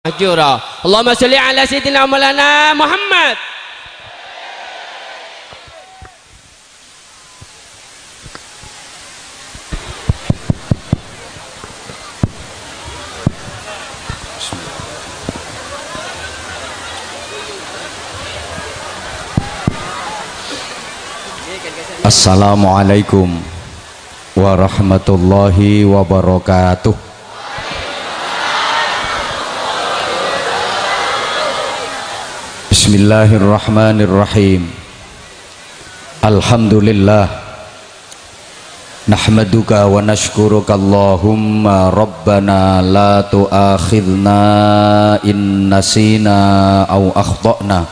mahjura Allahumma salli ala sayyidina maulana Muhammad. Assalamualaikum warahmatullahi wabarakatuh بسم الله الرحمن الرحيم. الحمد لله. نحمدك ونشكرك اللهم ربنا لا تؤاخذنا إن نسينا أو أخطأنا.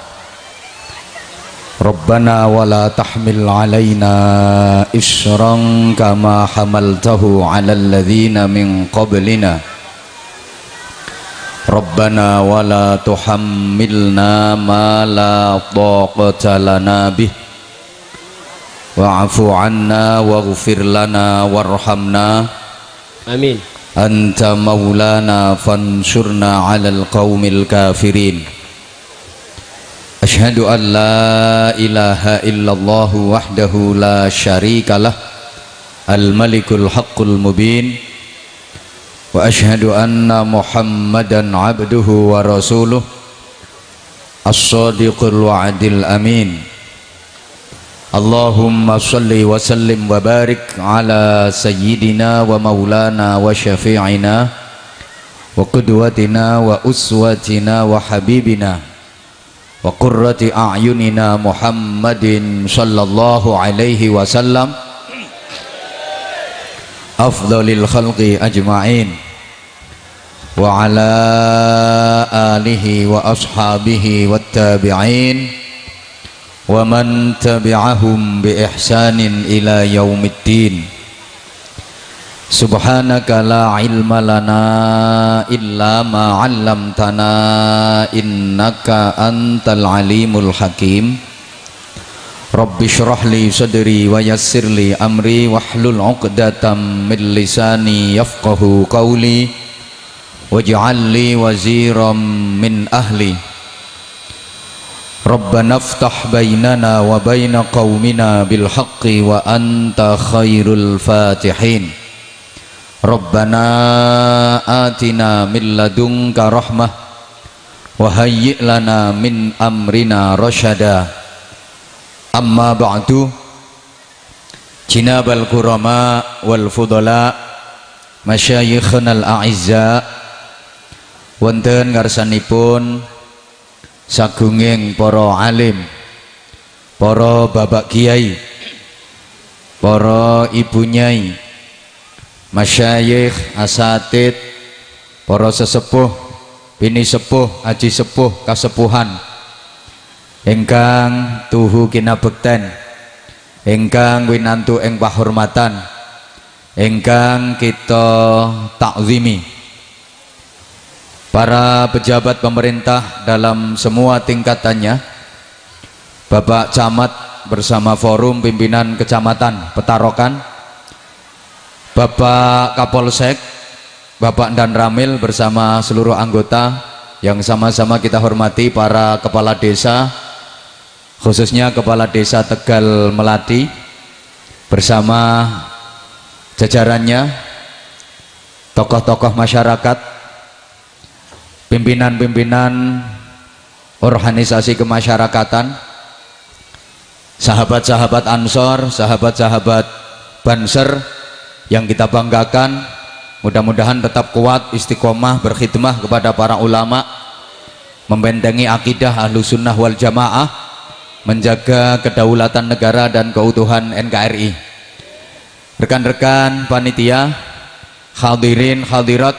ربنا ولا تحمل علينا إشرا كما حملته على الذين من قبلنا. ربنا ولا تحملنا ما لا طاقة لنا به. واعف عنا واغفر لنا وارحمنا. آمين. أنت مولانا فانشرنا على القوم الكافرين. أشهد أن لا إله إلا الله وحده لا شريك له. الملك الحق المبين. وأشهد أن محمدا عبده ورسوله الصادق الوعد الأمين. اللهم صل وسلم وبارك على سيدنا ومولانا وشفيعنا وقدوتنا وأسوتنا وحبيبنا وقرة أعيننا محمد صلى الله عليه وسلم. afdalil khalqi ajma'in وعلى آله وأصحابه والتابعين ومن تبعهم بإحسان إلى يوم الدين. سبحانك لا علم لنا إلا ما علمتنا إنك أنت العليم الحكيم. رب اشرح لي صدري ويسر لي أمري واحلل عقدة من لساني يفقه قولي. واجعل لي وزيرا من أهلي. ربنا افتح بيننا وبين قومنا بالحق وأنت خير الفاتحين. ربنا آتنا من لدنك رحمة وهيئ لنا من أمرنا رشدا. أما بعد جناب الكرماء والفضلاء مشايخنا الأعزاء Wonten ngarsanipun Sagunging para alim Para babak kiai Para ibu nyai Masyayikh, asatid Para sesepuh Bini sepuh, haji sepuh, kasepuhan ingkang tuhu kinabekten ingkang winantu ing pahormatan ingkang kita takzimi para pejabat pemerintah dalam semua tingkatannya Bapak Camat bersama forum pimpinan kecamatan Petarokan Bapak Kapolsek Bapak Dan Ramil bersama seluruh anggota yang sama-sama kita hormati para kepala desa khususnya Kepala Desa Tegal Melati bersama jajarannya tokoh-tokoh masyarakat pimpinan-pimpinan organisasi kemasyarakatan sahabat-sahabat Ansor sahabat-sahabat Banser yang kita banggakan mudah-mudahan tetap kuat istiqomah berkhidmah kepada para ulama membentengi akidah ahlu sunnah wal jamaah menjaga kedaulatan negara dan keutuhan NKRI rekan-rekan panitia hadirin hadirat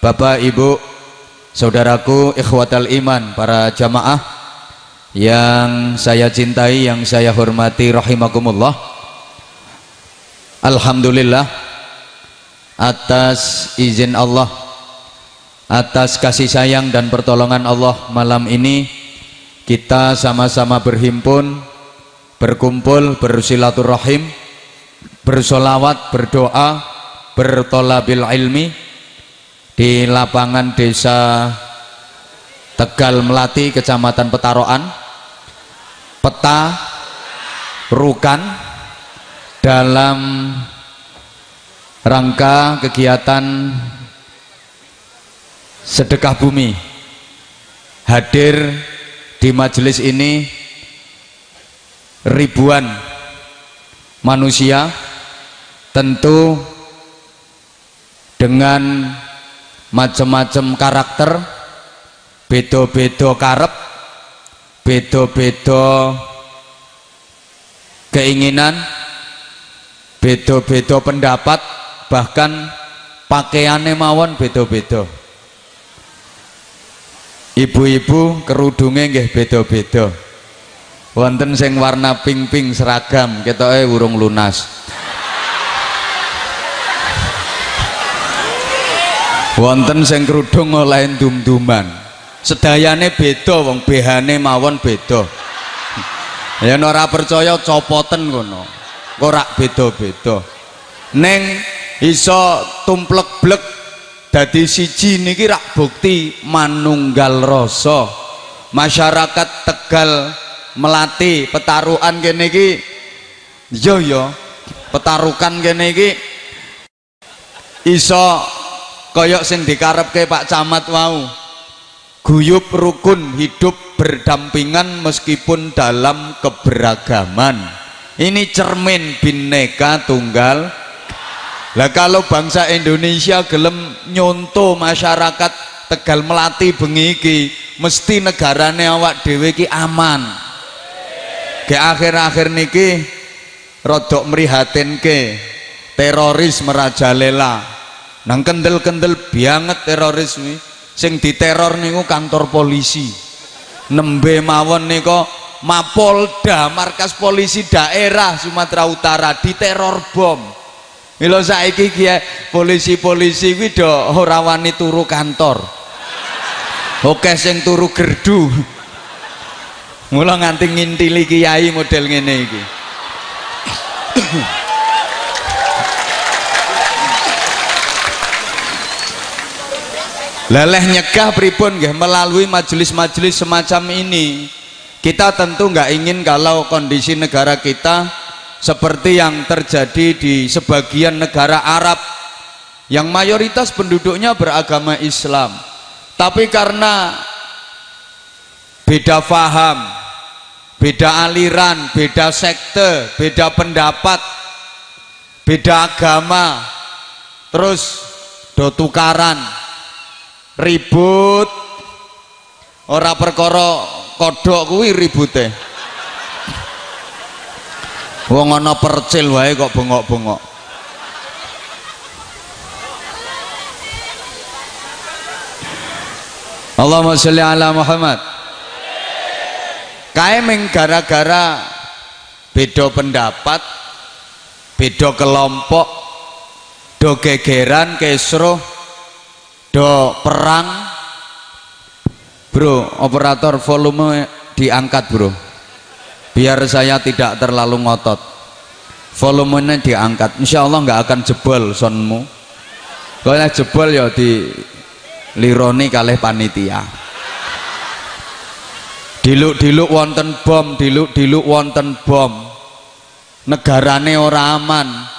Bapak Ibu saudaraku ikhwatal iman para jamaah yang saya cintai yang saya hormati rahimakumullah. Alhamdulillah atas izin Allah atas kasih sayang dan pertolongan Allah malam ini kita sama-sama berhimpun berkumpul bersilaturahim bersolawat berdoa bertolabil ilmi di lapangan desa Tegal Melati Kecamatan Petaroan peta rukan dalam rangka kegiatan sedekah bumi. Hadir di majelis ini ribuan manusia tentu dengan macam-macam karakter bedo-bedo karep bedo-bedo keinginan bedo-bedo pendapat bahkan pakaiannya mawon bedo-bedo ibu-ibu kerudungnya nggih beda-beda. Wonten sing warna pink-pink seragam ketoke urung lunas wonten sing kerudung oleh dum-duman. Sedayane beda wong behane mawon beda. Ya ora percaya copoten ngono ora beda-beda. Neng iso tumplek-blek dadi siji niki rak bukti manunggal rasa. Masyarakat Tegal melati petarukan kene iki. Yo yo petarukan kene iki. Iso koyok sing dikarepke Pak Camat wau guyub rukun hidup berdampingan meskipun dalam keberagaman ini cermin bineka tunggal lah kalau bangsa Indonesia gelem nyonto masyarakat Tegal Melati bengi iki mesti negarane awak dhewe aman. Ke akhir-akhir niki rodok merihatinke teroris merajalela. Nang kendel-kendel banget teroris nih. Sing diteror niku kantor polisi. Nembe mawon niko Mapolda markas polisi daerah Sumatera Utara diteror bom Milo saiki ki polisi-polisi kuwi do turu kantor. Oke sing turu gerdu. Mula nganti ngintili kiai model ngene iki. Leleh nyegah pripun nggih melalui majelis-majelis semacam ini. Kita tentu nggak ingin kalau kondisi negara kita seperti yang terjadi di sebagian negara Arab yang mayoritas penduduknya beragama Islam tapi karena beda faham beda aliran, beda sekte beda pendapat beda agama terus do tukaran ribut ora perkara kodok kuwi ribute Wong ana percil wae kok bengok-bengok. Allahumma sholli ala Muhammad. Kae ming gara-gara beda pendapat, beda kelompok, do gegeran kesro, do perang. Bro, operator volume diangkat, Bro. Biar saya tidak terlalu ngotot. Volumenya diangkat. Insya Allah nggak akan jebol sonmu. Kalau jebol ya di lironi kalih panitia. Diluk-diluk wonten bom diluk-diluk wonten bom. Negarane ora aman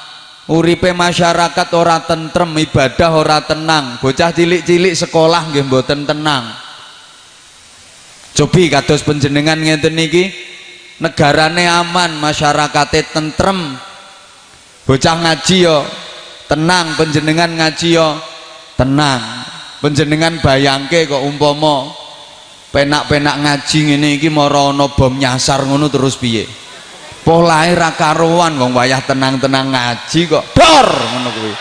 uripe masyarakat ora tentrem ibadah ora tenang. Bocah cilik-cilik sekolah nggih mboten tenang. Cobi kados penjenengan ngeten niki negarane aman masyarakatnya tentrem. Bocah ngaji yo tenang penjenengan ngaji yo tenang. Penjenengan bayangke kok umpomo penak-penak ngaji ini iki mara bom nyasar ngono terus piye polahe ra karuan wong wayah tenang-tenang ngaji kok. Dor! Ngono kuwi.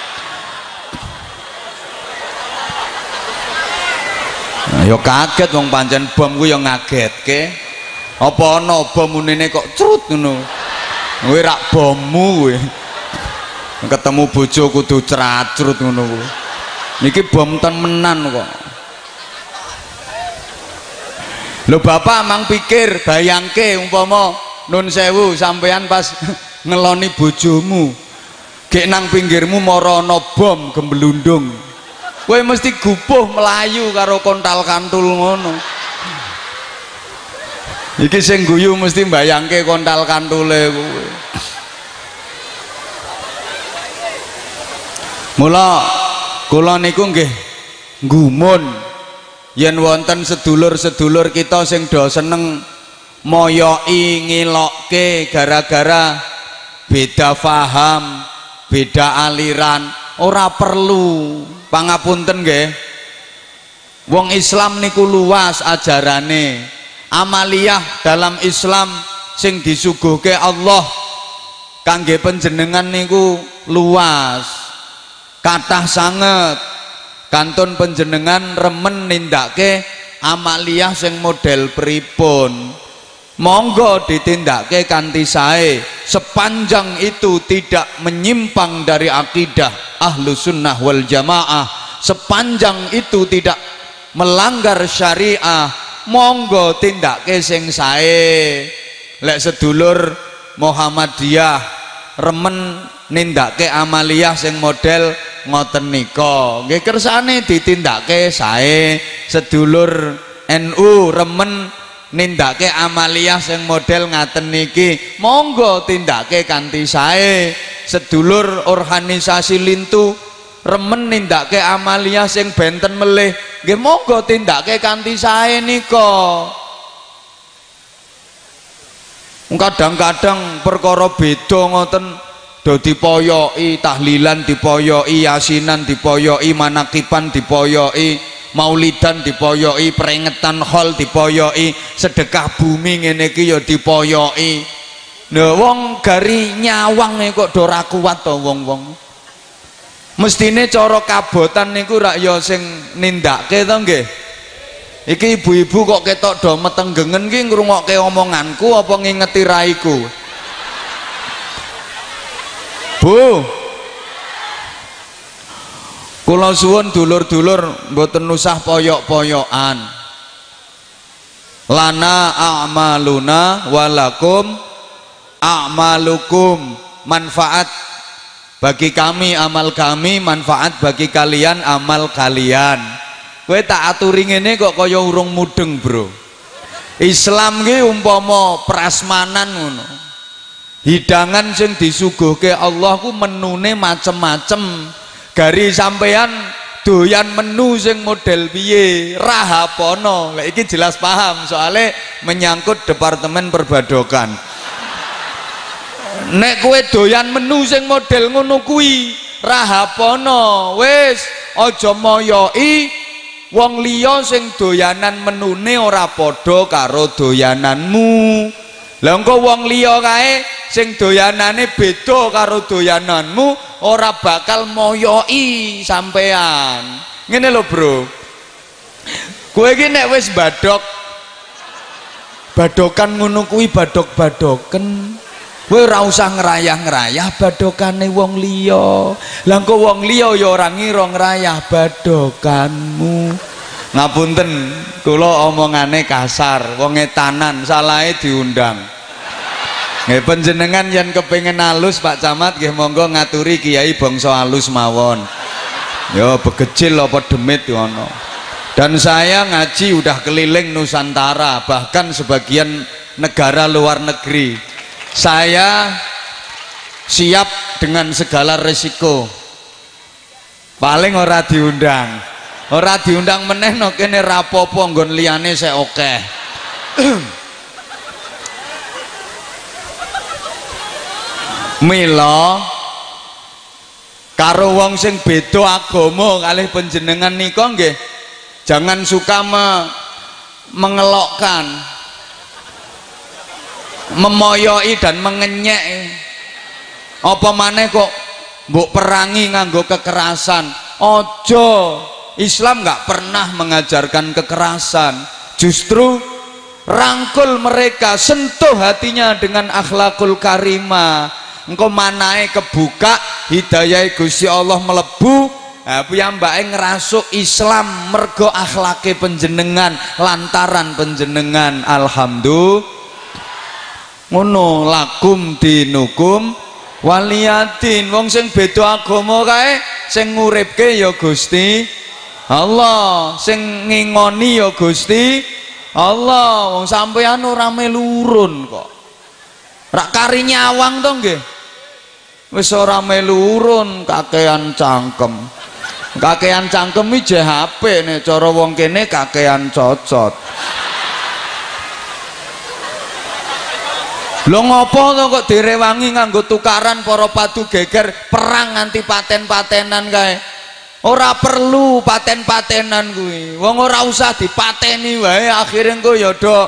Yo kaget wong pancen bom kuwi yo ngagetke. Apa ana bom munine kok crut ngono? Kowe rak bommu kowe ketemu bojo kudu cracrut ngono kuwi. Niki bom temenan kok. Lho bapak mang pikir bayangke umpama nun sewu sampean pas ngeloni bojomu. Gek nang pinggirmu mara ana bom gembelundung. Kowe mesti gupuh melayu karo kontal kantul ngono. Iki sing guyu mesti mbayangke kontal kantule kuwi mula kula niku nggih gumun yen wonten sedulur-sedulur kita sing do seneng moyoi ngilokke gara-gara beda faham beda aliran. Ora perlu. Pangapunten nggih. Wong Islam niku luas ajarane. Amaliyah dalam Islam sing disuguhke Allah kangge panjenengan niku luas. Kathah sanget. Kantun panjenengan remen nindake amaliyah sing model pripun monggo ditindake kanthi sae. Sepanjang itu tidak menyimpang dari akidah ahlu sunnah wal jamaah. Sepanjang itu tidak melanggar syariah. Monggo tindake sing sae. Lek sedulur Muhammadiyah remen nindake amaliyah sing model ngoten nika. Nggih kersane ditindake sae. Sedulur NU remen nindake amaliyah sing model ngaten niki monggo tindake kanthi sae. Sedulur organisasi lintu remen nindake amaliyah sing benten melih. Nggih monggo tindake kanthi sae nika. Kadang-kadang perkara beda ngoten do dipoyoki tahlilan dipoyoki yasinan dipoyoki manakipan dipoyoki maulidan dipoyoki peringatan hol dipoyoki sedekah bumi ngene iki ya dipoyoki. Lho wong gari nyawang kok do ora kuat to wong-wong? Mestine cara kabotan niku rak ya sing nindake to nggih? Iki ibu-ibu kok ketok do metenggengen ki ngrungokke omonganku apa ngingeti raiku? Bu Kula suwun dulur-dulur mboten usah poyok-poyokan. Lana a'maluna walakum a'malukum manfaat bagi kami amal kami manfaat bagi kalian amal kalian. Kowe tak aturi ngene kok kaya urung mudeng bro. Islam ki umpama prasmanan ngono. Hidangan sing disuguhke Allah ku menune macem-macem gari sampean doyan menu sing model piye? Rahapono lek iki jelas paham soalnya menyangkut departemen perbadokan. Nek kue doyan menu sing model ngono kuwi rahapono wis aja wong liya sing doyanan menune ora padha karo doyananmu lah engko wong liya kae sing doyanane beda karo doyananmu ora bakal moyoi sampean. Ngene lho, Bro. Kowe iki nek wis badok badokan ngono kuwi badok-badoken. Kowe ora usah ngrayah-ngrayah badokane wong liya. Lah engko wong liya ya ora ngira ngrayah badokanmu. Ngapunten, kula omongane kasar, wong etanan salahe diundang. Nggih panjenengan yang kepengin halus Pak Camat nggih monggo ngaturi kiai bangsa halus mawon. Ya begecil apa demit ngono. Dan saya ngaji udah keliling Nusantara, bahkan sebagian negara luar negeri. Saya siap dengan segala resiko. Paling ora diundang. Ora diundang meneh no kene rapopo nggon liyane oke. Okay. mila karo wong sing beda agama kalih panjenengan nika nggih jangan suka me, mengelokkan memoyoi dan mengenyek apa maneh kok mbok perangi nganggo kekerasan ojo Islam nggak pernah mengajarkan kekerasan. Justru rangkul mereka sentuh hatinya dengan akhlakul karimah engkau manae kebuka hidayah Gusti Allah melebu. Nah, piyambake ngerasuk Islam mergo akhlake penjenengan lantaran penjenengan. Alhamdulillah. Ngono lakum dinukum waliyatin wong sing beda agama kae sing nguripke ya Gusti Allah sing ngingoni ya Gusti Allah. Wong sampean ora melurun kok. Rak kari nyawang to nggih? Wis ora melurun kakean cangkem. Kakean cangkem iki HP nih cara wong kene kakean cocot. Lho ngopo to kok direwangi nganggo tukaran para padu geger perang nganti paten-patenan kae. Ora perlu paten-patenan kuwi. Wong ora usah dipateni wae akhire engko ya do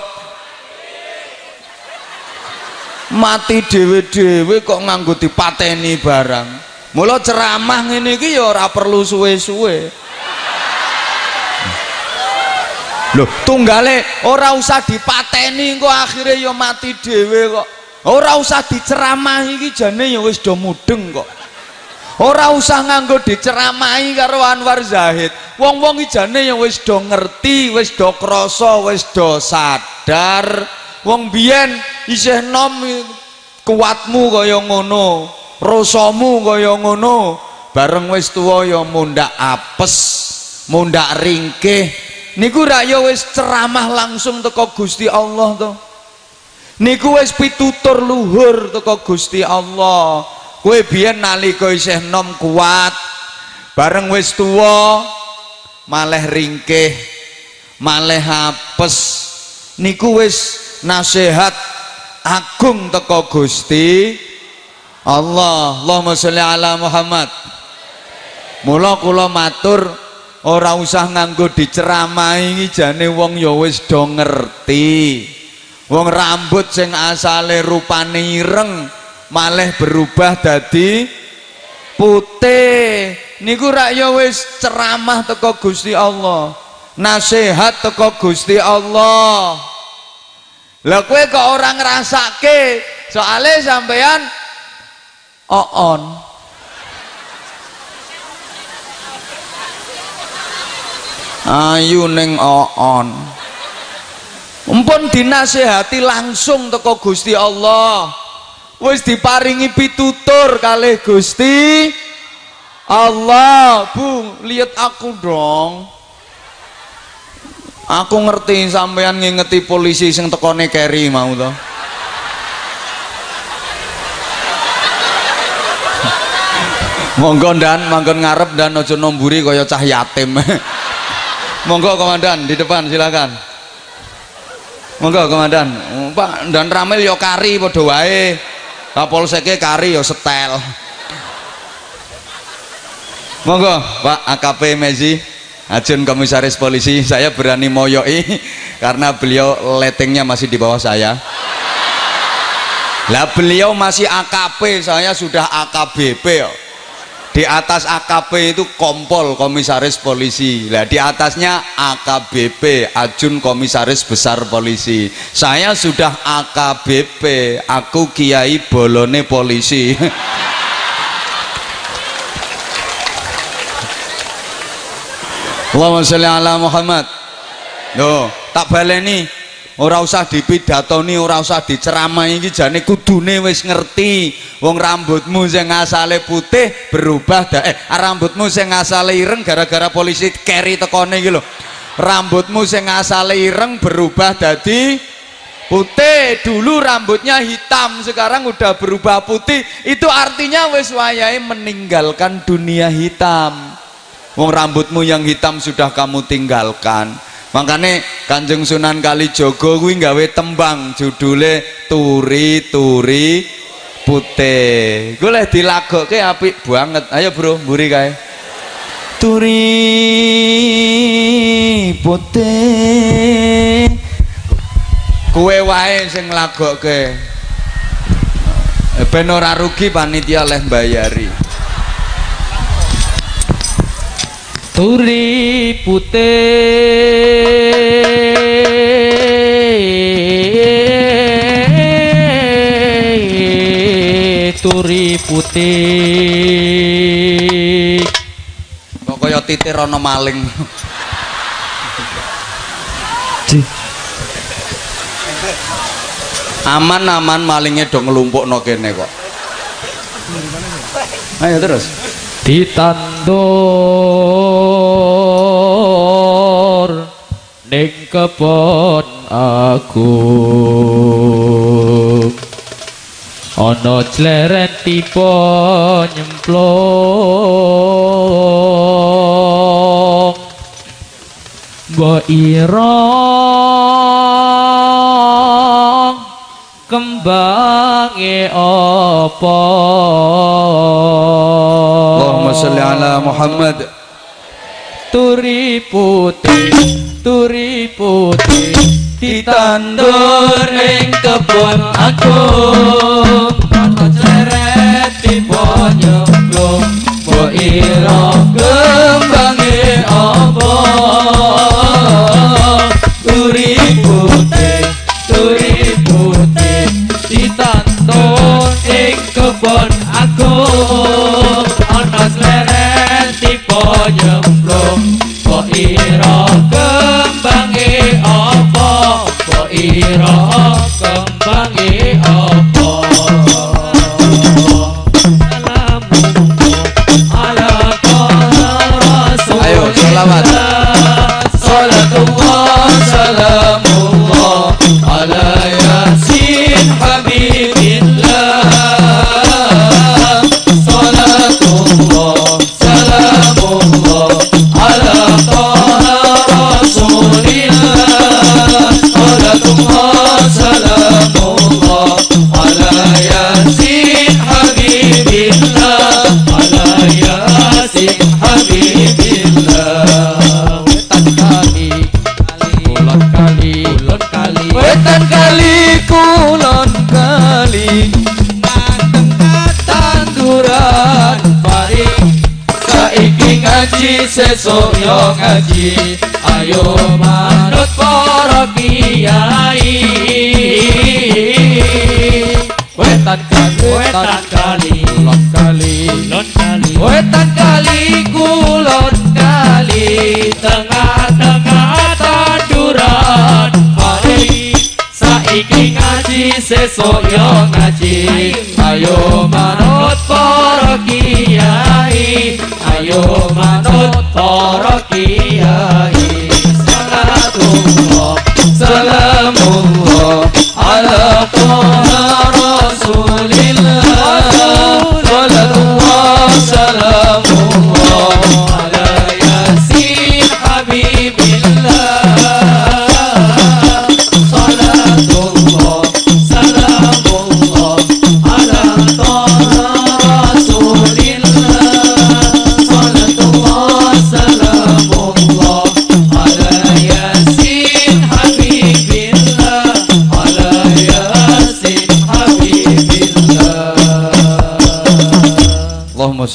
mati dhewe-dhewe kok nganggo dipateni barang. Mula ceramah ngene iki ya ora perlu suwe-suwe. Loh, tunggale ora usah dipateni kok akhirnya ya mati dhewe kok. Ora usah diceramahi iki jane ya wis do mudeng kok. Ora usah nganggo diceramahi karo Anwar Zahid. Wong-wong iki jane ya wis do ngerti, wis do krasa, wis do sadar. Wong biyen isih nom kuatmu kaya ngono, rasamu kaya ngono. Bareng wis tuwa ya mundak apes, mundak ringkih, niku rak ya wis ceramah langsung teko Gusti Allah to niku wis pitutur luhur teko Gusti Allah kowe biyen nalika isih nom kuat bareng wis tuwa maleh ringkih maleh apes niku wis nasihat agung teko Gusti Allah. Allahumma sholli ala Muhammad. Mula kula matur ora usah nganggo diceramahi iki jane wong ya wis do ngerti. Wong rambut sing asale rupane ireng malah berubah dadi putih. Niku rak ya wis ceramah teko Gusti Allah. Nasihat teko Gusti Allah. Lah kowe kok ora ngrasake? Soale sampean oon. Ayu ning oon. Empun dinasehati langsung teko Gusti Allah wis diparingi pitutur kalih Gusti Allah. Bu lihat aku dong. Aku ngerti sampean ngingeti polisi sing tekone keri mau to. Monggo dan. Manggon ngarep dan. Ojo nomburi kaya cah yatim. Monggo komandan di depan silakan. Monggo komandan. Pak dan ramil yo kari padha wae kapolseke kari yo setel. Monggo pak AKP Mezi Ajun Komisaris Polisi. Saya berani moyoi karena beliau letingnya masih di bawah saya. Lah beliau masih AKP saya sudah AKBP yo di atas AKP itu kompol komisaris polisi. Lah di atasnya AKBP Ajun komisaris besar polisi. Saya sudah AKBP aku kiai bolone polisi. Allahumma sholli ala Muhammad. Loh, tak baleni ora usah dipidatoni ora usah diceramai iki jane kudune wis ngerti. Wong rambutmu sing asale putih berubah da eh rambutmu sing asale ireng gara-gara polisi keri tekone iki lho. Rambutmu sing asale ireng berubah dadi putih. Dulu rambutnya hitam sekarang udah berubah putih. Itu artinya wis wayahe meninggalkan dunia hitam. Wong rambutmu yang hitam sudah kamu tinggalkan makanya kanjeng sunan kalijogo kuwi nggawe tembang judule turi turi putih gue leh dilagokke apik banget. Ayo bro mburi kae. Turi putih kue wae sing lagokke. Ben ora rugi panitia leh bayari turi putih. Turi putih. Kok kaya titir ana maling? Aman-aman malingnya do ngelumpukno kene kok. Ayo terus ditandur ning kebon agung. Ana jleret tipe nyemplung. Mbok ira kembange apa? Allahumma sholli ala Muhammad. Turi putih turi putih ditandur ing kebon agung. Ana ceret tiba nyemplung mbok ira pun aku ana sleren tipe nyemplung kok ira kembangi apa? Kok ira kembangi mateng tanduran pari saiki ngaji sesuk yo ngaji. Ayo manut para kiai. Wetan kali wetan sesuk yo ngaji ayo manut para kiai ayo manut para kiai salatullah salamullah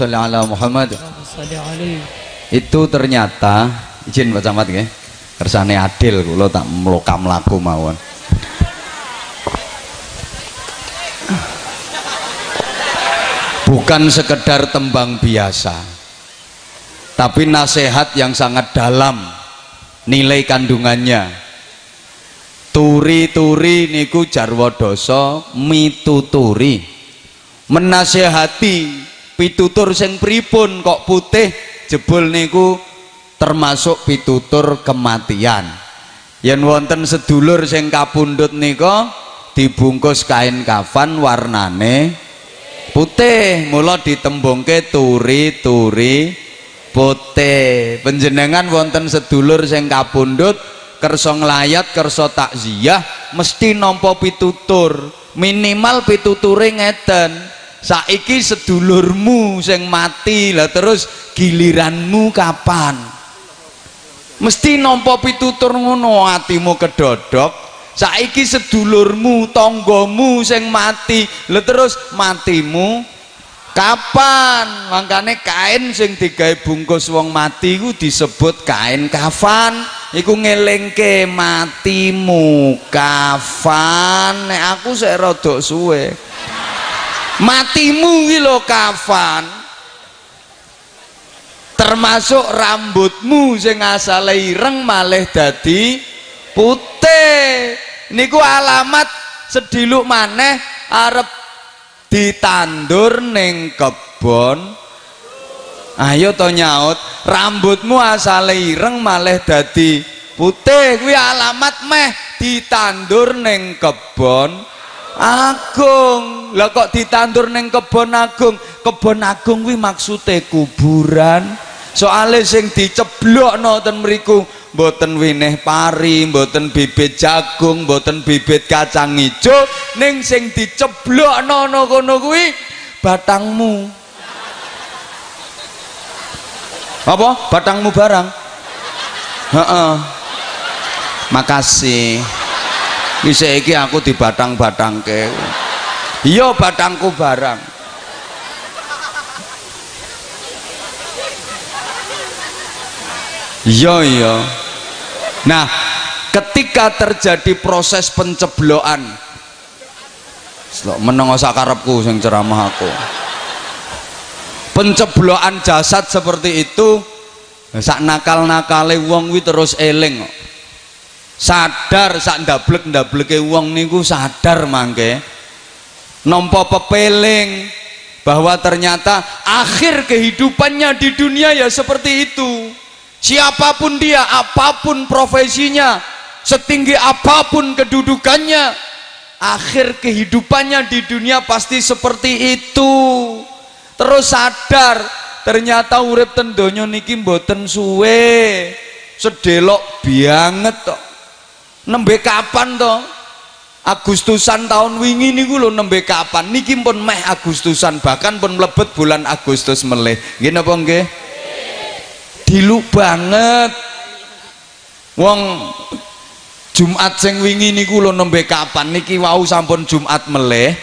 sholli ala Muhammad. Itu ternyata izin Pak Camat nggih. Kersane adil kula tak mlokam laku mawon. Bukan sekedar tembang biasa tapi nasihat yang sangat dalam nilai kandungannya. Turi-turi niku jarwa dosa mituturi. Menasehati pitutur sing pripun kok putih? Jebul niku termasuk pitutur kematian. Yen wonten sedulur sing kapundhut nika dibungkus kain kafan warnane putih. Mula ditembungke turi-turi putih. Penjenengan wonten sedulur sing kapundhut kersa nglayat kersa takziah mesti nampa pitutur. Minimal pituture ngeten saiki sedulurmu sing mati lah terus giliranmu kapan? Mesti nampa pitutur ngono atimu kedodok. Saiki sedulurmu tonggomu sing mati lah terus matimu kapan? Makanya kain sing digawe bungkus wong mati ku disebut kain kafan. Iku ngelingke matimu. Kafan. Nek aku sik rada suwe matimu iki lho kafan. Termasuk rambutmu sing asale ireng malih dadi putih. Niku alamat sediluk maneh arep ditandur ning kebon. Ayo to nyaut rambutmu asale ireng malih dadi putih. Kuwi alamat meh ditandur ning kebon agung. Lah kok ditandur ning kebon agung? Kebon agung kuwi maksude kuburan. Soale sing diceblokno ten mriku mboten winih pari mboten bibit jagung mboten bibit kacang ijo ning sing diceblokno no kono kuwi batangmu. Apa? Batangmu barang? Heeh. Makasih bisa iki aku di batang-batangke iya batangku barang. Iya iya. Nah ketika terjadi proses penceblokan meneng sakarepku sing ceramah aku. Penceblokan jasad seperti itu sak nakal-nakale wong kuwi terus eling kok. Sadar sak ndablek-ndableke wong niku sadar mangke. Nampa pepeling bahwa ternyata akhir kehidupannya di dunia ya seperti itu. Siapa pun dia apa pun profesinya setinggi apa pun kedudukannya akhir kehidupannya di dunia pasti seperti itu. Terus sadar ternyata urip ten donya niki mboten suwe. Sedelok banget tok nembe kapan to? Agustusan tahun wingi niku lho nembe kapan? Niki pun meh Agustusan bahkan pun mlebet bulan Agustus meleh nggih napa nggih? Dilu banget. Wong Jumat sing wingi niku lho nembe kapan? Niki wau sampun Jumat meleh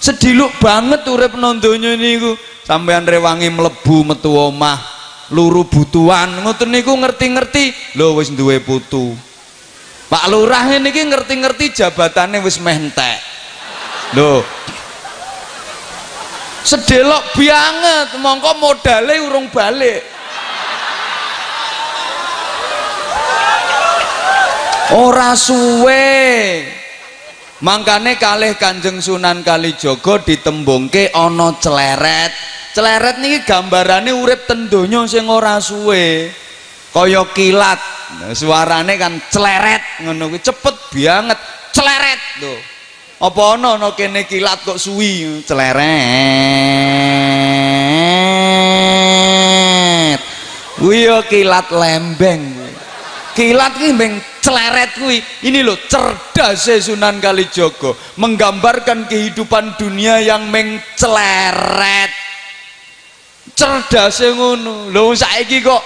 sediluk banget urip donya niku. Sampean rewangi mlebu metu omah. Luru butuhan. Ngoten niku ngerti-ngerti. Lho wis duwe putu Pak Lurah ini ngerti-ngerti jabatannya wis mentek. Lho. Sedelok banget mongko modalnya urung balik. Ora suwe. Mangkane kalih kanjeng sunan kalijogo ditembungke ana celeret. Celeret niki gambarane urip tendonya sing ora suwe kaya kilat. Nah, suarane kan celeret ngono kuwi cepet banget celeret lho. Apa ana ana kene kilat kok suwi? Celeret. Kuwi ya kilat lembeng kilat ki mbeng celeret kuwi. Ini loh cerdas Sunan Kalijogo menggambarkan kehidupan dunia yang mengceleret cerdas ngono. Lho saiki kok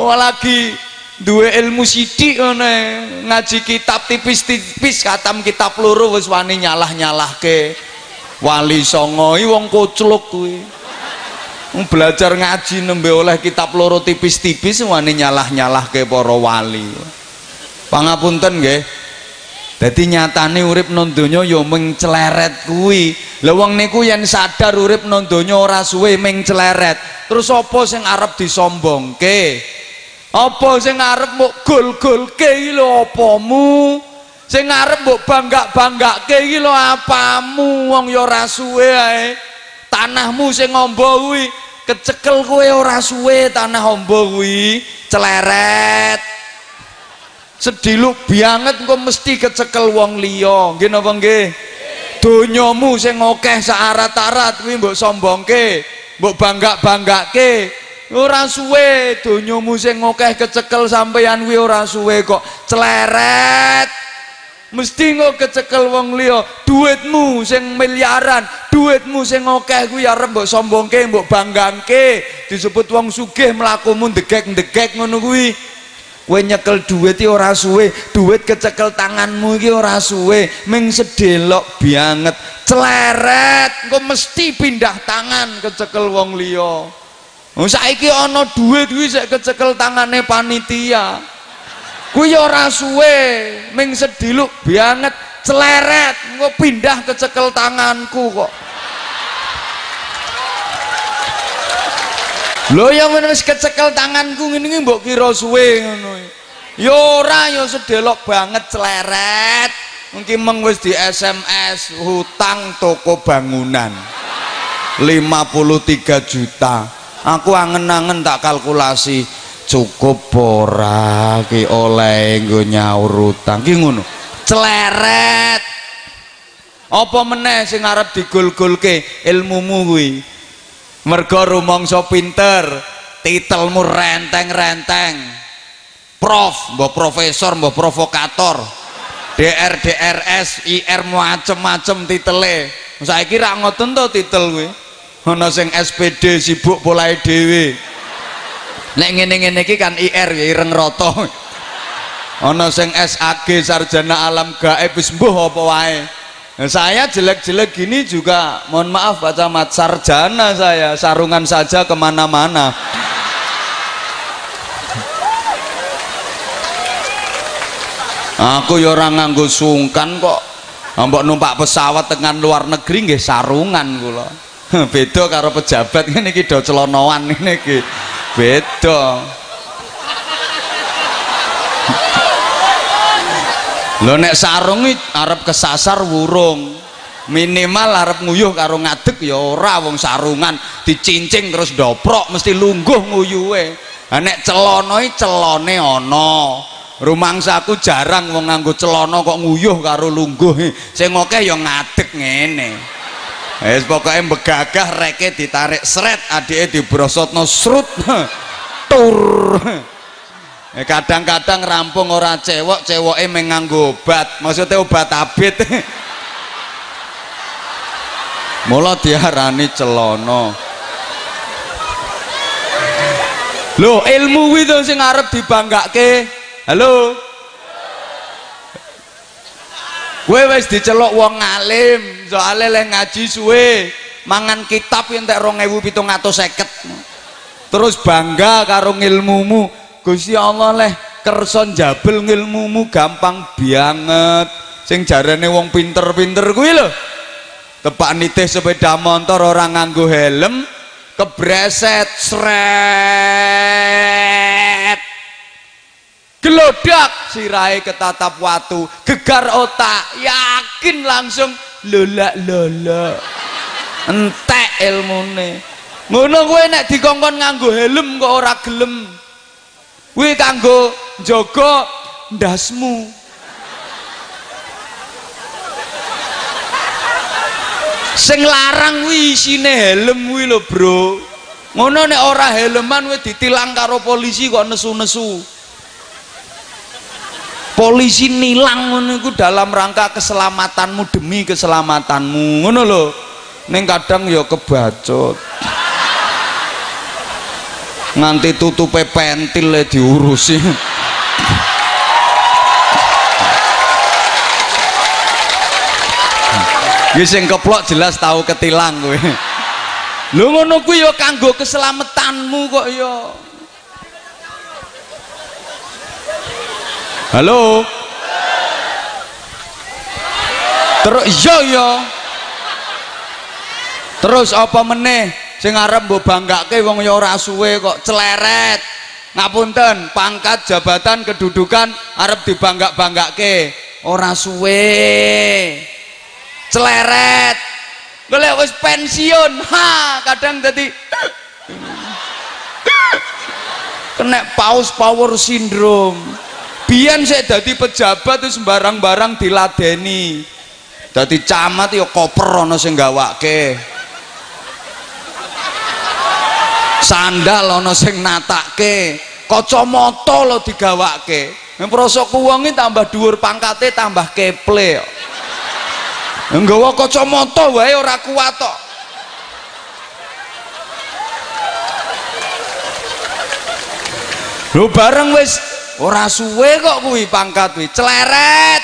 oh, lagi dua ilmu sidik ngono ngaji kitab tipis-tipis katam kitab loro wis wani nyalah-nyalahke. Wali songo iki wong kocluk kuwi. Belajar ngaji nembe oleh kitab loro tipis-tipis wani nyalah-nyalahke para wali. Pangapunten nggih. Dadi nyatane urip nang donya ya mung celeret kuwi. Lha wong niku yen sadar urip nang donya ora suwe ming celeret. Terus apa sing arep disombongke apa sing arep mbok gol-golke iki lho apamu? Sing arep mbok banggak-banggake iki lho apamu? Wong ya ora suwe ae. Tanahmu sing ngombo kuwi kecekel kowe ora suwe tanah ombo kuwi. Celeret. Sediluk banget engko mesti kecekel wong liya. Nggih napa nggih? Donyamu sing akeh saarat-arat kuwi mbok sombongke mbok banggak-banggake ora suwe donyamu sing akeh kecekel sampeyan kuwi ora suwe kok. Celeret mesti engko kecekel wong liya. Duitmu sing miliaran duitmu sing akeh kuwi arep mbok sombongke mbok banggangke. Disebut wong sugih mlakumu ndegek-ndegek ngono kuwi. Kowe nyekel duit iki ora suwe duit kecekel tanganmu iki ora suwe. Ming sedelok banget. Celeret engko mesti pindah tangan kecekel wong liya oh saiki ana duit kuwi sik kecekel tangane panitia kuwi ora suwe ming sediluk banget celeret engko pindah kecekel tanganku kok Lho ya wis kecekel tanganku ngene iki mbok kira suwe ngono. Ya ora ya sedelok banget celeret. Mungkin meng wis di SMS hutang toko bangunan 53 juta. Aku angen-angen tak kalkulasi. Cukup ora ki oleh nggo nyaur utang. Ki ngono. Celeret. Apa meneh sing arep digul-gulke ilmumu kuwi? Mergo rumangsa pinter titelmu renteng-renteng. Prof mbah profesor mbah provokator. DR DRS IR macem-macem titele. Saiki ra ngoten to titel kuwi ana sing SPD sibuk polahe dhewe. Nek ngene-ngene iki kan IR ya ireng rata ana sing SAG sarjana alam gaib wis mbuh apa wae? Nah, saya jelek-jelek gini juga. Mohon maaf Pak Camat. Sarjana saya sarungan saja ke mana-mana. Aku ya orang nganggo sungkan kok. Mbok numpak pesawat dengan luar negeri nggih sarungan kula beda karo pejabat ngene iki do celonoan ngene iki beda Lho nek sarung arep kesasar wurung. Minimal arep nguyuh karo ngadeg ya ora wong sarungan dicincing terus doprok mesti lungguh nguyuhe. Nek iki celone ana. Rumangsaku jarang wong nganggo celana kok nguyuh karo lungguh. Sing akeh ya ngadeg ngene. Wis pokoke begagah reke ditarik sret adike dibrosotno srut. Tur. Eh, kadang-kadang rampung ora cewek cewoke menganggo obat. Maksudnya obat abit mula diarani celono lho ilmu kuwi to sing arep dibanggake halo? Kowe wis diceluk wong alim soalnya leh ngaji suwe mangan kitab entek 2750 terus bangga karo ilmumu Gusti Allah leh kersa njabel ngilmumu gampang banget. Sing jarane wong pinter-pinter kuwi lho. Tepak nitih sepeda motor orang nganggo helm kebreset sret. Gelodak sirahe ketatap watu gegar otak yakin langsung lolak lolak entek ilmune. Ngono kowe nek dikongkon nganggo helm kok ora gelem. Kuwi kanggo njaga ndasmu. Sing larang kuwi isine helm kuwi lho bro. Ngono nek ora helman kuwi ditilang karo polisi kok nesu-nesu polisi nilang ngono dalam rangka keselamatanmu demi keselamatanmu ngono lho ning kadang ya kebacut nganti tutupe pentil le diurusi Iki sing keplok jelas tahu ketilang kowe. Lho ngono kuwi ya kanggo keselamatanmu kok ya. Halo. Terus iya ya. Terus apa meneh? sing arep mbok banggake wong ya ora suwe kok celeret ngapunten pangkat jabatan kedudukan arep dibanggak-banggake ora suwe celeret golek wis pensiun ha kadang dadi kena paus power syndrome biyen sik dadi pejabat terus barang-barang diladeni. Dadi camat ya koper ana sing gawake sandal ana sing natake kacamata lo digawake prasa kuwonge tambah dhuwur pangkate tambah keple. Nggawa kacamata wae ora kuat tok. Lho bareng wis ora suwe kok kuwi pangkat kuwi. Celeret.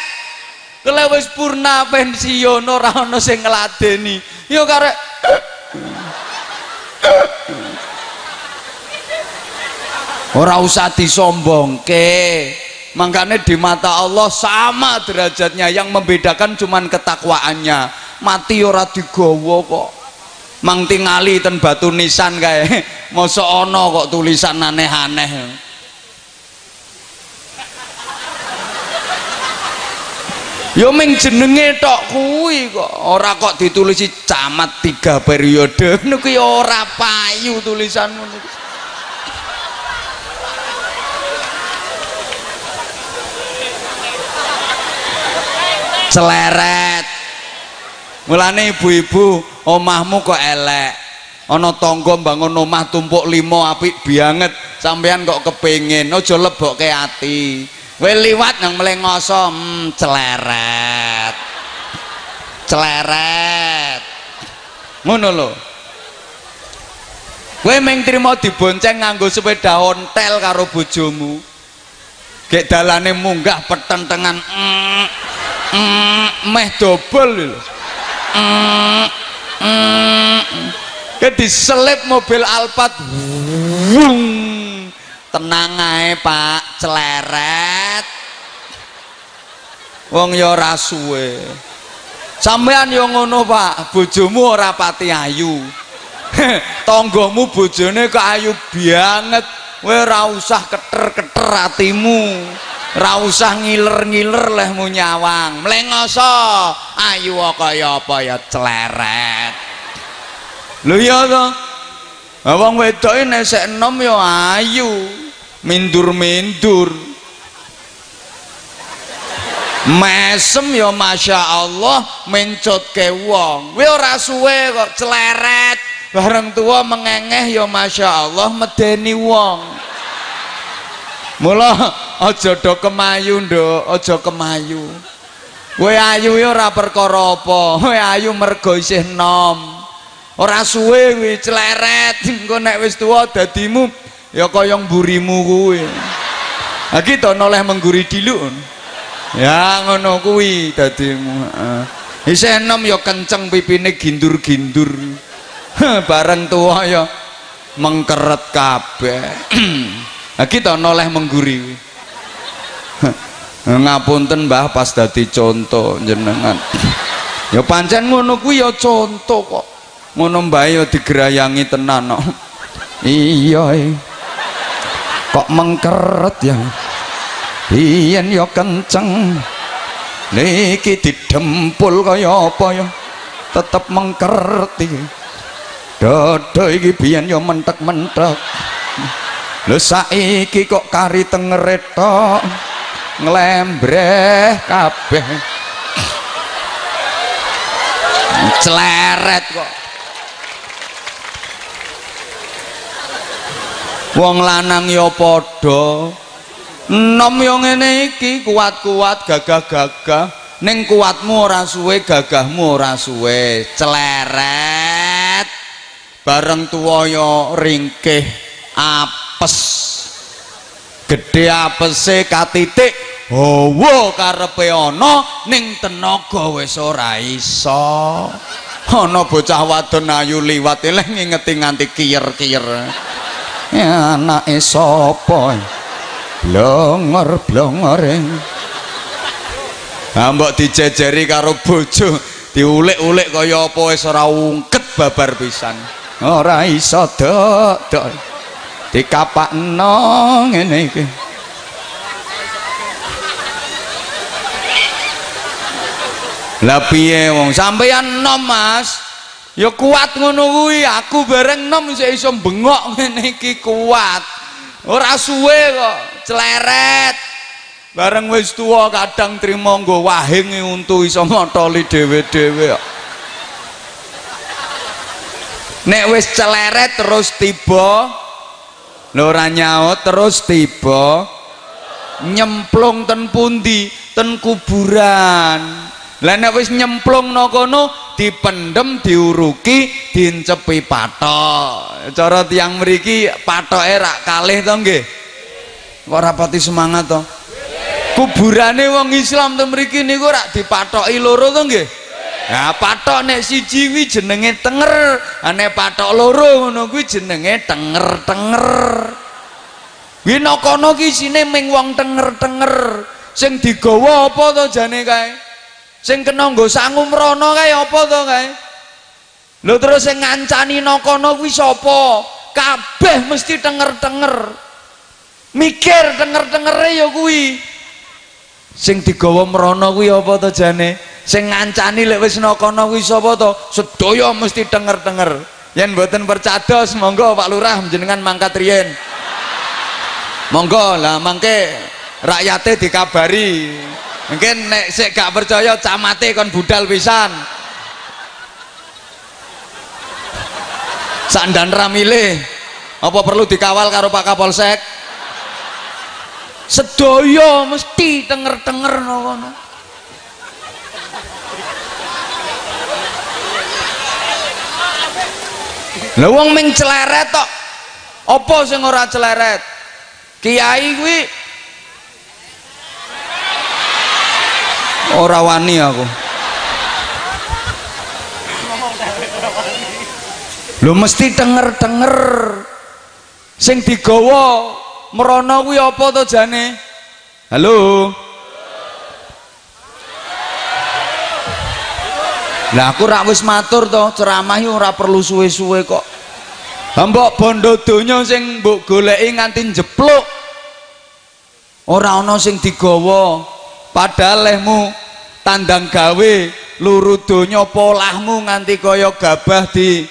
Kele wis purna pensiun ora ana sing ngladeni. Ya karek. Ora usah disombongke. Makanya di mata Allah sama derajatnya. Yang membedakan cuman ketakwaannya. Mati ora digawa kok. Mang tingali ten batu nisan kae. Masa ana kok tulisan aneh-aneh ya ming jenenge tok kuwi kok. Ora kok ditulisi camat tiga periode. Ngono kuwi ora payu tulisan ngono celeret. Mulane ibu-ibu omahmu kok elek. Ana tangga bangun omah tumpuk limo apik banget. Sampean kok kepengin aja lebokke ati kowe liwat nang mlengoso hmm, celeret. Celeret. Ngono lho. Kowe meng trimo dibonceng nganggo sepeda ontel karo bojomu. Gek dalane munggah petentengan mm, mm, meh dobel lho. Mm, mm. ke diselip mobil Alphard tenang ae pak celeret wong ya ora suwe. Sampean yo ngono pak. Bojomu ora pati ayu. Tonggomu bojone kok ayu banget. Kowe ora usah keter-keter atimu. Ora usah ngiler-ngiler lehmu nyawang. Mlengoso ayu kaya apa ya celeret. Lho iya to? Wong wedoke nek sik enom ya ayu. Mindur-mindur mesem ya Masya Allah mencotke wong. Kowe ora suwe kok celeret. Bareng tua mengengeh ya Masya Allah medeni wong. Mula aja do kemayu nduk kemayu. Kowe ayu ya ora perkara apa. Ayu mergo isih nom. Ora suwe kowe celeret. Engko nek wis tuwa dadimu ya kaya mburimu kuwi. Ha kita noleh mengguri diluk ya ngono kuwi dadimu. Heeh. Isih enom ya kenceng pipine gindur-gindur. Bareng tua ya mengkeret kabeh. Nah kita noleh mengguri. Ngapunten mbah pas dadi contoh jenengan. Ya pancen ngono kuwi ya contoh kok. Ngono mbah ya digerayangi tenan no. iya eh. kok mengkeret ya Iyan ya kenceng niki didempul kaya apa ya? Tetep mengkeret iki dodo iki biyen ya mentek-mentek. Lho saiki kok kari tengere tok nglembreh kabeh. Celeret kok. Wong lanang ya padha enom yo ngene iki kuat-kuat gagah-gagah. Ning kuatmu ora suwe gagahmu ora suwe. Celeret. Bareng tuwa yo ringkih apes. Gedhe apese katitik. Hawa karepe ana ning tenaga wis ora iso. Ana bocah wadon ayu liwat eleh ngingeti nganti kiyer-kiyer. Ya anake sapa blongor blongore ha mbok dijejeri karo bojo. Diulik-ulik kaya apa wis ora ungket babar pisan. Ora iso dok. Dok. Dikapakno ngene iki. Lah piye wong? Sampeyan nom Mas. Ya kuat ngono kuwi. Aku bareng nom isih iso bengok ngene iki kuat ora suwe kok celeret. Bareng wis tuwa kadang trimo nggo wahing untu iso ngotoli dhewe-dhewe kok. Nek wis celeret terus tiba. Lho ora nyaut terus tiba. Nyemplung ten pundi? Ten kuburan lah wis nyemplung no kono dipendem diuruki dincepi patok cara tiang mriki patoke rak kalih to nggih kok rapati semangat to kuburane wong Islam to mriki niku rak dipatoki loro to nggih Nah, patok nek siji kuwi jenenge tenger, nek patok loro ngono kuwi jenenge tenger-tenger. Kuwi nek kono ki isine ming wong tenger-tenger. Sing digawa apa to jane kae? Sing kena nggo sangu mrono kae apa to kae? Lho terus sing ngancani nek kono kuwi sapa? Kabeh mesti tenger-tenger. Mikir tenger-tengere ya kuwi. Sing digawa mrono kuwi apa to jane? sing ngancani lek wis nakono kuwi sapa to sedaya mesti denger-denger yen mboten percados monggo Pak Lurah jenengan mangkat riyen monggo lah mangke rakyate dikabari mungkin nek sik gak percaya camate kon budal pisan sandan ramile apa perlu dikawal karo Pak Kapolsek sedaya mesti tenger-tenger ngono Lah wong ming celeret tok. Apa sing ora? Kiai kuwi ora wani aku. Lho mesti denger-denger sing digawa merana kuwi apa to jane? Halo. Lah aku rak wis matur to, ceramah yo ora perlu suwe-suwe kok. Mbok bondo donya sing mbok goleki nganti jepluk. Ora ana sing digawa. Padahal lehmu tandang gawe luru donya polahmu nganti kaya gabah di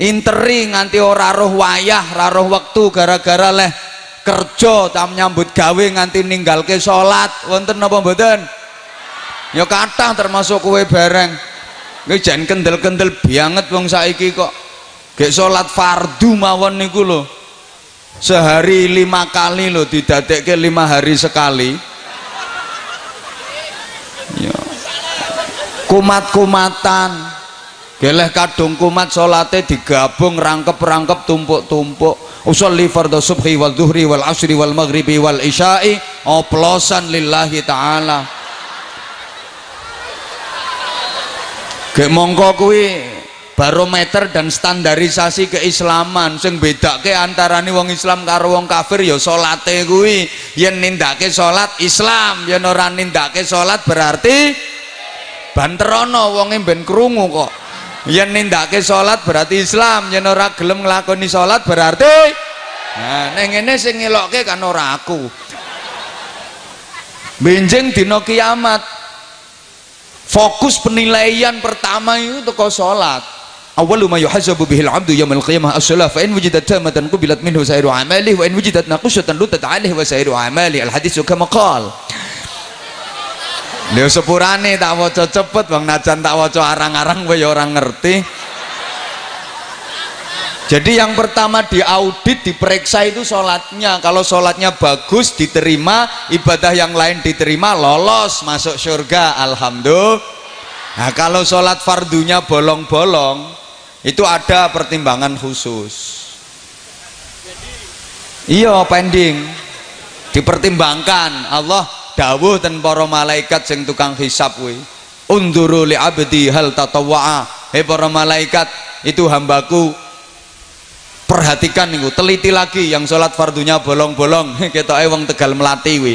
interi nganti ora roh wayah, ora roh gara-gara leh kerja tam nyambut gawe nganti ninggalke salat. Wonten napa mboten? Ya kathah termasuk kowe bareng. Kowe jan kendel-kendel banget wong saiki kok. Gek salat fardu mawon niku lho. Sehari lima kali lho didadekke lima hari sekali. Ya. Kumat-kumatan. Geleh kadung kumat salate digabung rangkep-rangkep tumpuk-tumpuk. Usolli fardhu subhi wal dhuhri wal asri wal maghribi wal isya'i oplosan lillahi ta'ala. Gek mongko barometer dan standarisasi keislaman. Sing bedake antarane wong Islam karo wong kafir ya salate kuwi. Yen nindake salat Islam yen ora nindake salat berarti banterono wonge ben krungu kok. Yen nindake salat berarti Islam yen ora gelem nglakoni salat berarti nah ning ngene sing ngelokke kan ora aku. Benjing dina kiamat. Fokus penilaian pertama itu toko salat awwalu ma yuhasabu bihil abdu yaumil qiyamah as-salah fa in wujidat tamatan qubilat minhu sairu amalihi wa in wujidat naqusatan lutat alaihi wa sairu amali al hadis kama qal Lho sepurane tak waca cepet Bang Najan tak waca arang-arang kowe ya orang ngerti jadi yang pertama diaudit, diperiksa itu sholatnya. Kalau sholatnya bagus, diterima. Ibadah yang lain diterima, lolos masuk surga. Alhamdulillah. Nah kalau sholat fardunya bolong-bolong, itu ada pertimbangan khusus. Iya pending. Dipertimbangkan. Allah dawuh dan para malaikat sing tukang hisap wi. Unduru li abdi hal tatawwa'a. Hei para malaikat, itu hambaku perhatikan nih teliti lagi yang sholat fardunya bolong-bolong kita wong tegal melati wi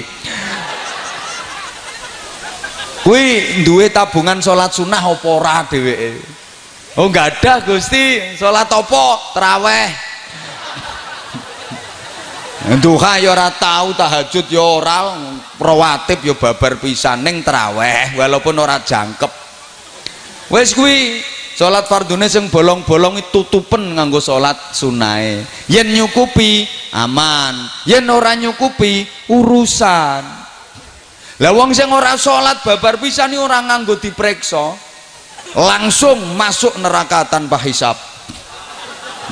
wi duwe tabungan sholat sunnah opo ora oh enggak ada gusti. Sholat opo teraweh duha ya ora tahu tahajud ya ora. Rawatib ya babar pisan ning teraweh walaupun ora jangkep. Wes kuwi Salat fardune sing bolong-bolong tutupen nganggo salat sunahe. Yen nyukupi aman, yen ora nyukupi urusan. Lah wong sing ora salat babar pisan ora nganggo diperiksa, langsung masuk neraka tanpa hisap.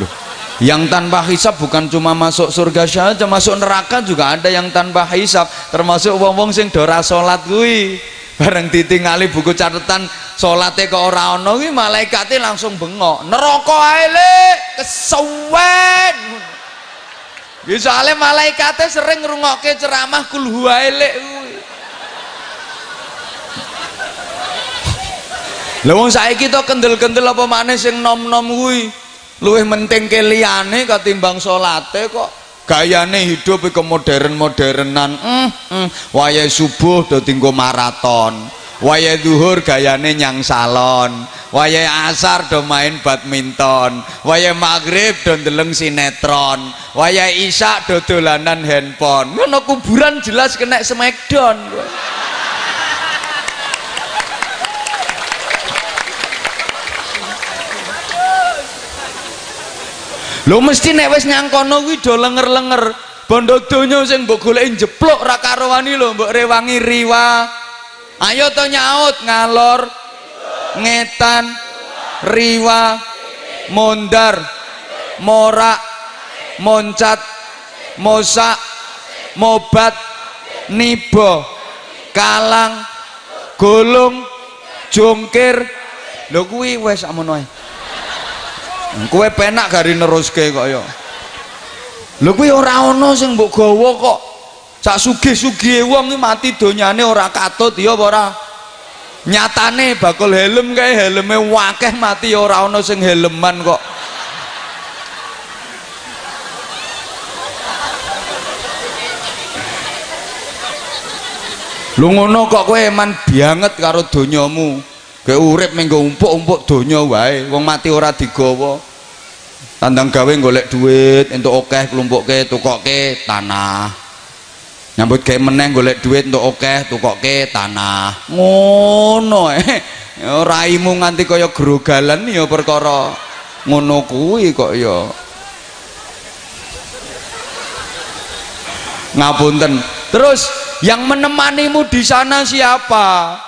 Loh, yang tanpa hisap bukan cuma masuk surga saja, masuk neraka juga ada yang tanpa hisap, termasuk wong-wong sing dora salat kuwi. Bareng ditingali buku catatan salate kok ora ana kuwi malaikate langsung bengok. Neraka ae le kesuwen ya soalnya malaikate sering ngrungokke ceramah kul huwae le kuwi lha wong saiki to kendel-kendel apa maneh sing nom-nom kuwi? Luwih penting ke liyane ketimbang salate kok. Gayane hidup ke modern-modernan. Mm, mm. wayai subuh do tinggo maraton. Wayai duhur gayane nyang salon. Wayai asar do main badminton. Wayai maghrib do ndeleng sinetron. Wayai isya do dolanan handphone. Ngono kuburan jelas kena smackdown Lho mesti nek wis nyang kono kuwi do lenger-lenger. Bondo donya sing mbok goleki jeplok ra karo wani lho mbok rewangi riwa. Ayo to nyaut ngalor ngetan riwa mondar morak moncat mosak mobat nibo kalang golong jongkir. Lho kuwi wis sakmono ae kowe penak gari neruske kok ya lho kuwi ora ana sing mbok gawa kok. Sak sugih-sugihe wong iki mati donyane ora katut ya apa nyatane bakul helm kae helme wakeh mati ora ana sing helman kok. Lu ngono kok kowe eman banget karo donyamu kowe urip menggo umpuk-umpuk donya wae. Wong mati ora digawa. Tandang gawe golek duit entuk akeh klumpukke tukokke tanah. Nyambut gawe meneh golek duit entuk akeh tukokke tanah. Ngono eh. Raimu nganti kaya grogalan ya perkara. Ngono kuwi kok ya. Ngapunten. Terus yang menemanimu di sana siapa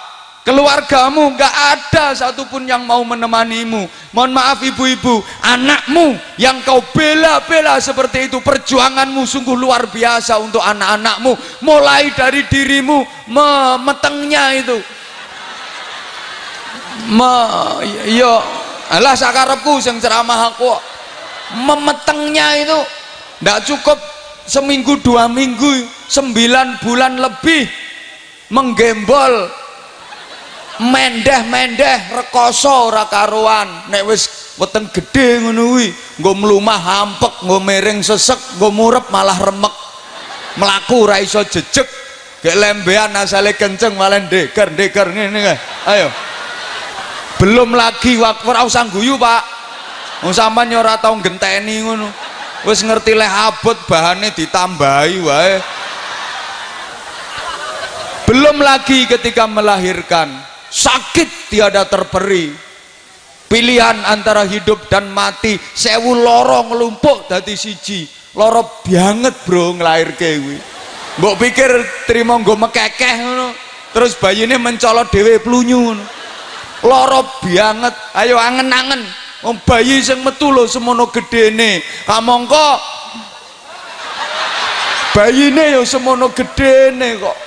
keluargamu nggak ada satupun yang mau menemanimu. Mohon maaf ibu-ibu. Anakmu yang kau bela-bela seperti itu perjuanganmu sungguh luar biasa untuk anak-anakmu. Mulai dari dirimu memetengnya itu. Me yo alah sakarepku sing ceramah aku. Memetengnya itu ndak cukup seminggu dua minggu sembilan bulan lebih menggembol mendeh-mendeh rekoso ora karuan. Nek wis weteng gede ngono kuwi nggo mlumah hampek nggo miring sesek nggo murep malah remek. Melaku ora iso jejeg. Gek lembean asale kenceng malah ndeker ndeker ngene ayo. Belum lagi waktu ora usah guyu Pak. Wong sampean ora tau genteni ngono. Wis ngerti leh abot bahannya ditambahi wae. Belum lagi ketika melahirkan sakit tiada terperi. Pilihan antara hidup dan mati. Sewu loro ngelumpuk dadi siji. Loro banget bro ngelahir kewi mbok pikir terima nggo mekekeh ngono. Terus bayine mencolot dhewe plunyu ngono. Loro banget. Ayo angen-angen. Wong bayi sing metu lho semono gedene kamangka bayine ya semono gedene kok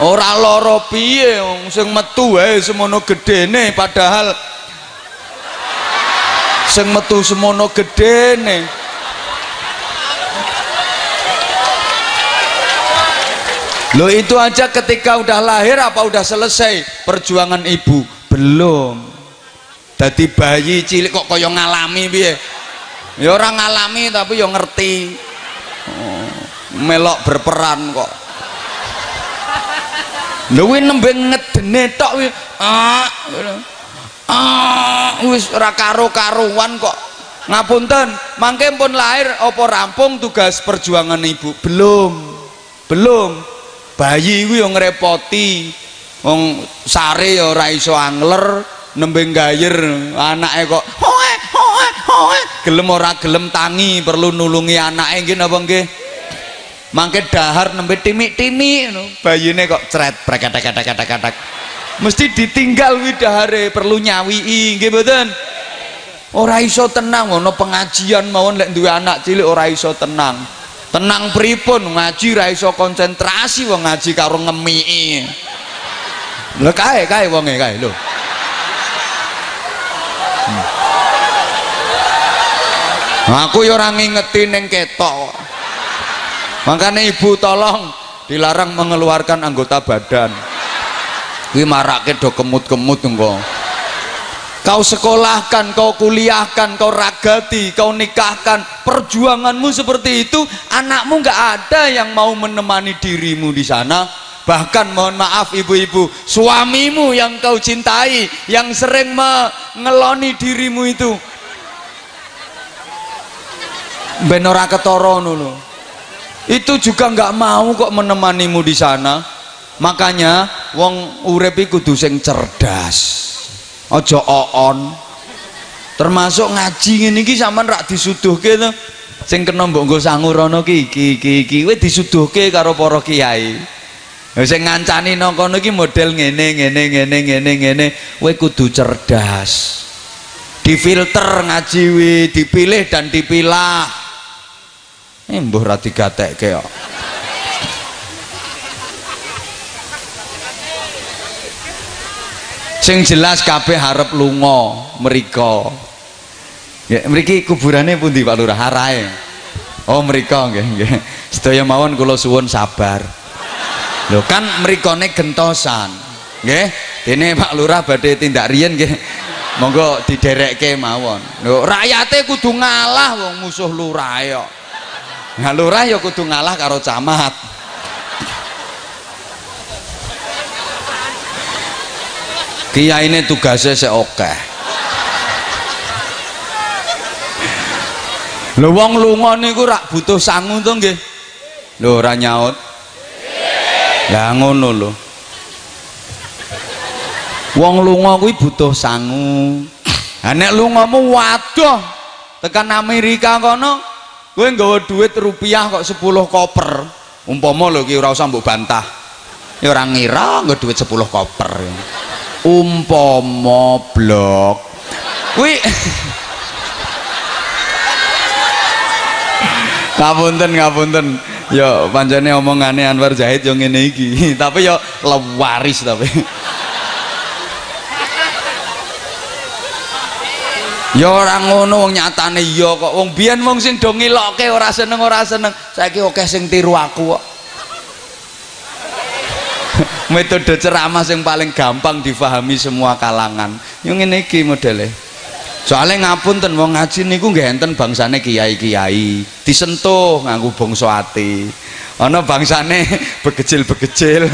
ora loro piye wong sing metu wae semono gedene padahal sing metu semono gedene Loh itu aja ketika udah lahir apa udah selesai perjuangan ibu? Belum. Dadi bayi cilik kok kaya ngalami piye? Ya orang ngalami tapi ya ngerti. Oh, melok berperan kok. Lho kuwi nembe ngedene tok kuwi. Ah. Ah, wis ora karo-karuan kok. Ngapunten, mangke pun lahir apa rampung tugas perjuangan ibu? Belum. Belum. Bayi kuwi yo ngrepoti. Wong sare ya ora iso angler, nembe gayer anake kok hoe hoe hoe gelem ora gelem tangi perlu nulungi anake nggih napa nggih? Mangke dahar nembe timik-timik ngono. Bayine kok cret preketek-ketek-ketek mesti ditinggal wi dahare perlu nyawii nggih mboten? Ora iso tenang ngono pengajian mawon lek duwe anak cilik ora iso tenang. Tenang pripun ngaji ra iso konsentrasi wong ngaji karo ngemiki. Lho kae kae wonge kae lho. Hmm. aku ya ora ngingeti ning ketok makanya ibu tolong dilarang mengeluarkan anggota badan. Ini marake do kemut-kemut engko. Kau sekolahkan, kau kuliahkan, kau ragati, kau nikahkan perjuanganmu seperti itu anakmu nggak ada yang mau menemani dirimu di sana. Bahkan mohon maaf ibu-ibu suamimu yang kau cintai yang sering mengeloni dirimu itu. Benora ketoro nulu itu juga nggak mau kok menemanimu di sana. Makanya wong urip kudu sing cerdas. Ojo oon. Termasuk ngaji ngene iki sampean rak disuduhke to. Sing kena mbok nggo sangu rono ki iki iki kowe disuduhke karo para kiai. Sing ngancani nang kono model ngene ngene ngene ngene ngene, kowe kudu cerdas. Difilter ngaji wi, dipilih dan dipilah. Eh mbuh ra digatekke kok. Sing jelas kabeh harap lunga mriko. Ya mriki kuburane pundi Pak Lurah? Harae. Oh mriko nggih nggih. Sedaya mawon kula suwun sabar. Lho kan mrikone gentosan. Nggih, dene Pak Lurah badhe tindak riyen nggih. Monggo diderekke mawon. Lho rakyate kudu ngalah wong musuh lurah kok. Nah lurah ya kudu ngalah karo camat. Kiai ini tugasnya sik akeh. Lho wong lunga niku rak butuh sangu to nggih. Lho ora nyaut. Lah ngono lho. Wong lunga kuwi butuh sangu. Ha nek lungamu waduh tekan Amerika kono kowe nggawa duit rupiah kok 10 koper. Umpama lho ki ora usah mbok bantah. Ya ora ngira nggo duit 10 koper. Umpama blok. Kuwi ngapunten ngapunten ya pancene omongane Anwar Zahid yo ngene tapi yo lewaris tapi ya ora ngono wong nyatane iya kok. Wong biyen wong sing do ngilokke ora seneng ora seneng. Saiki akeh sing tiru aku kok. Metode ceramah yang paling gampang difahami semua kalangan. Yang ngene iki modele. Soalnya ngapunten wong ngaji niku nggih enten bangsane kiai-kiai. Disentuh nganggo bangsa ati. Ana bangsane begecil-begecil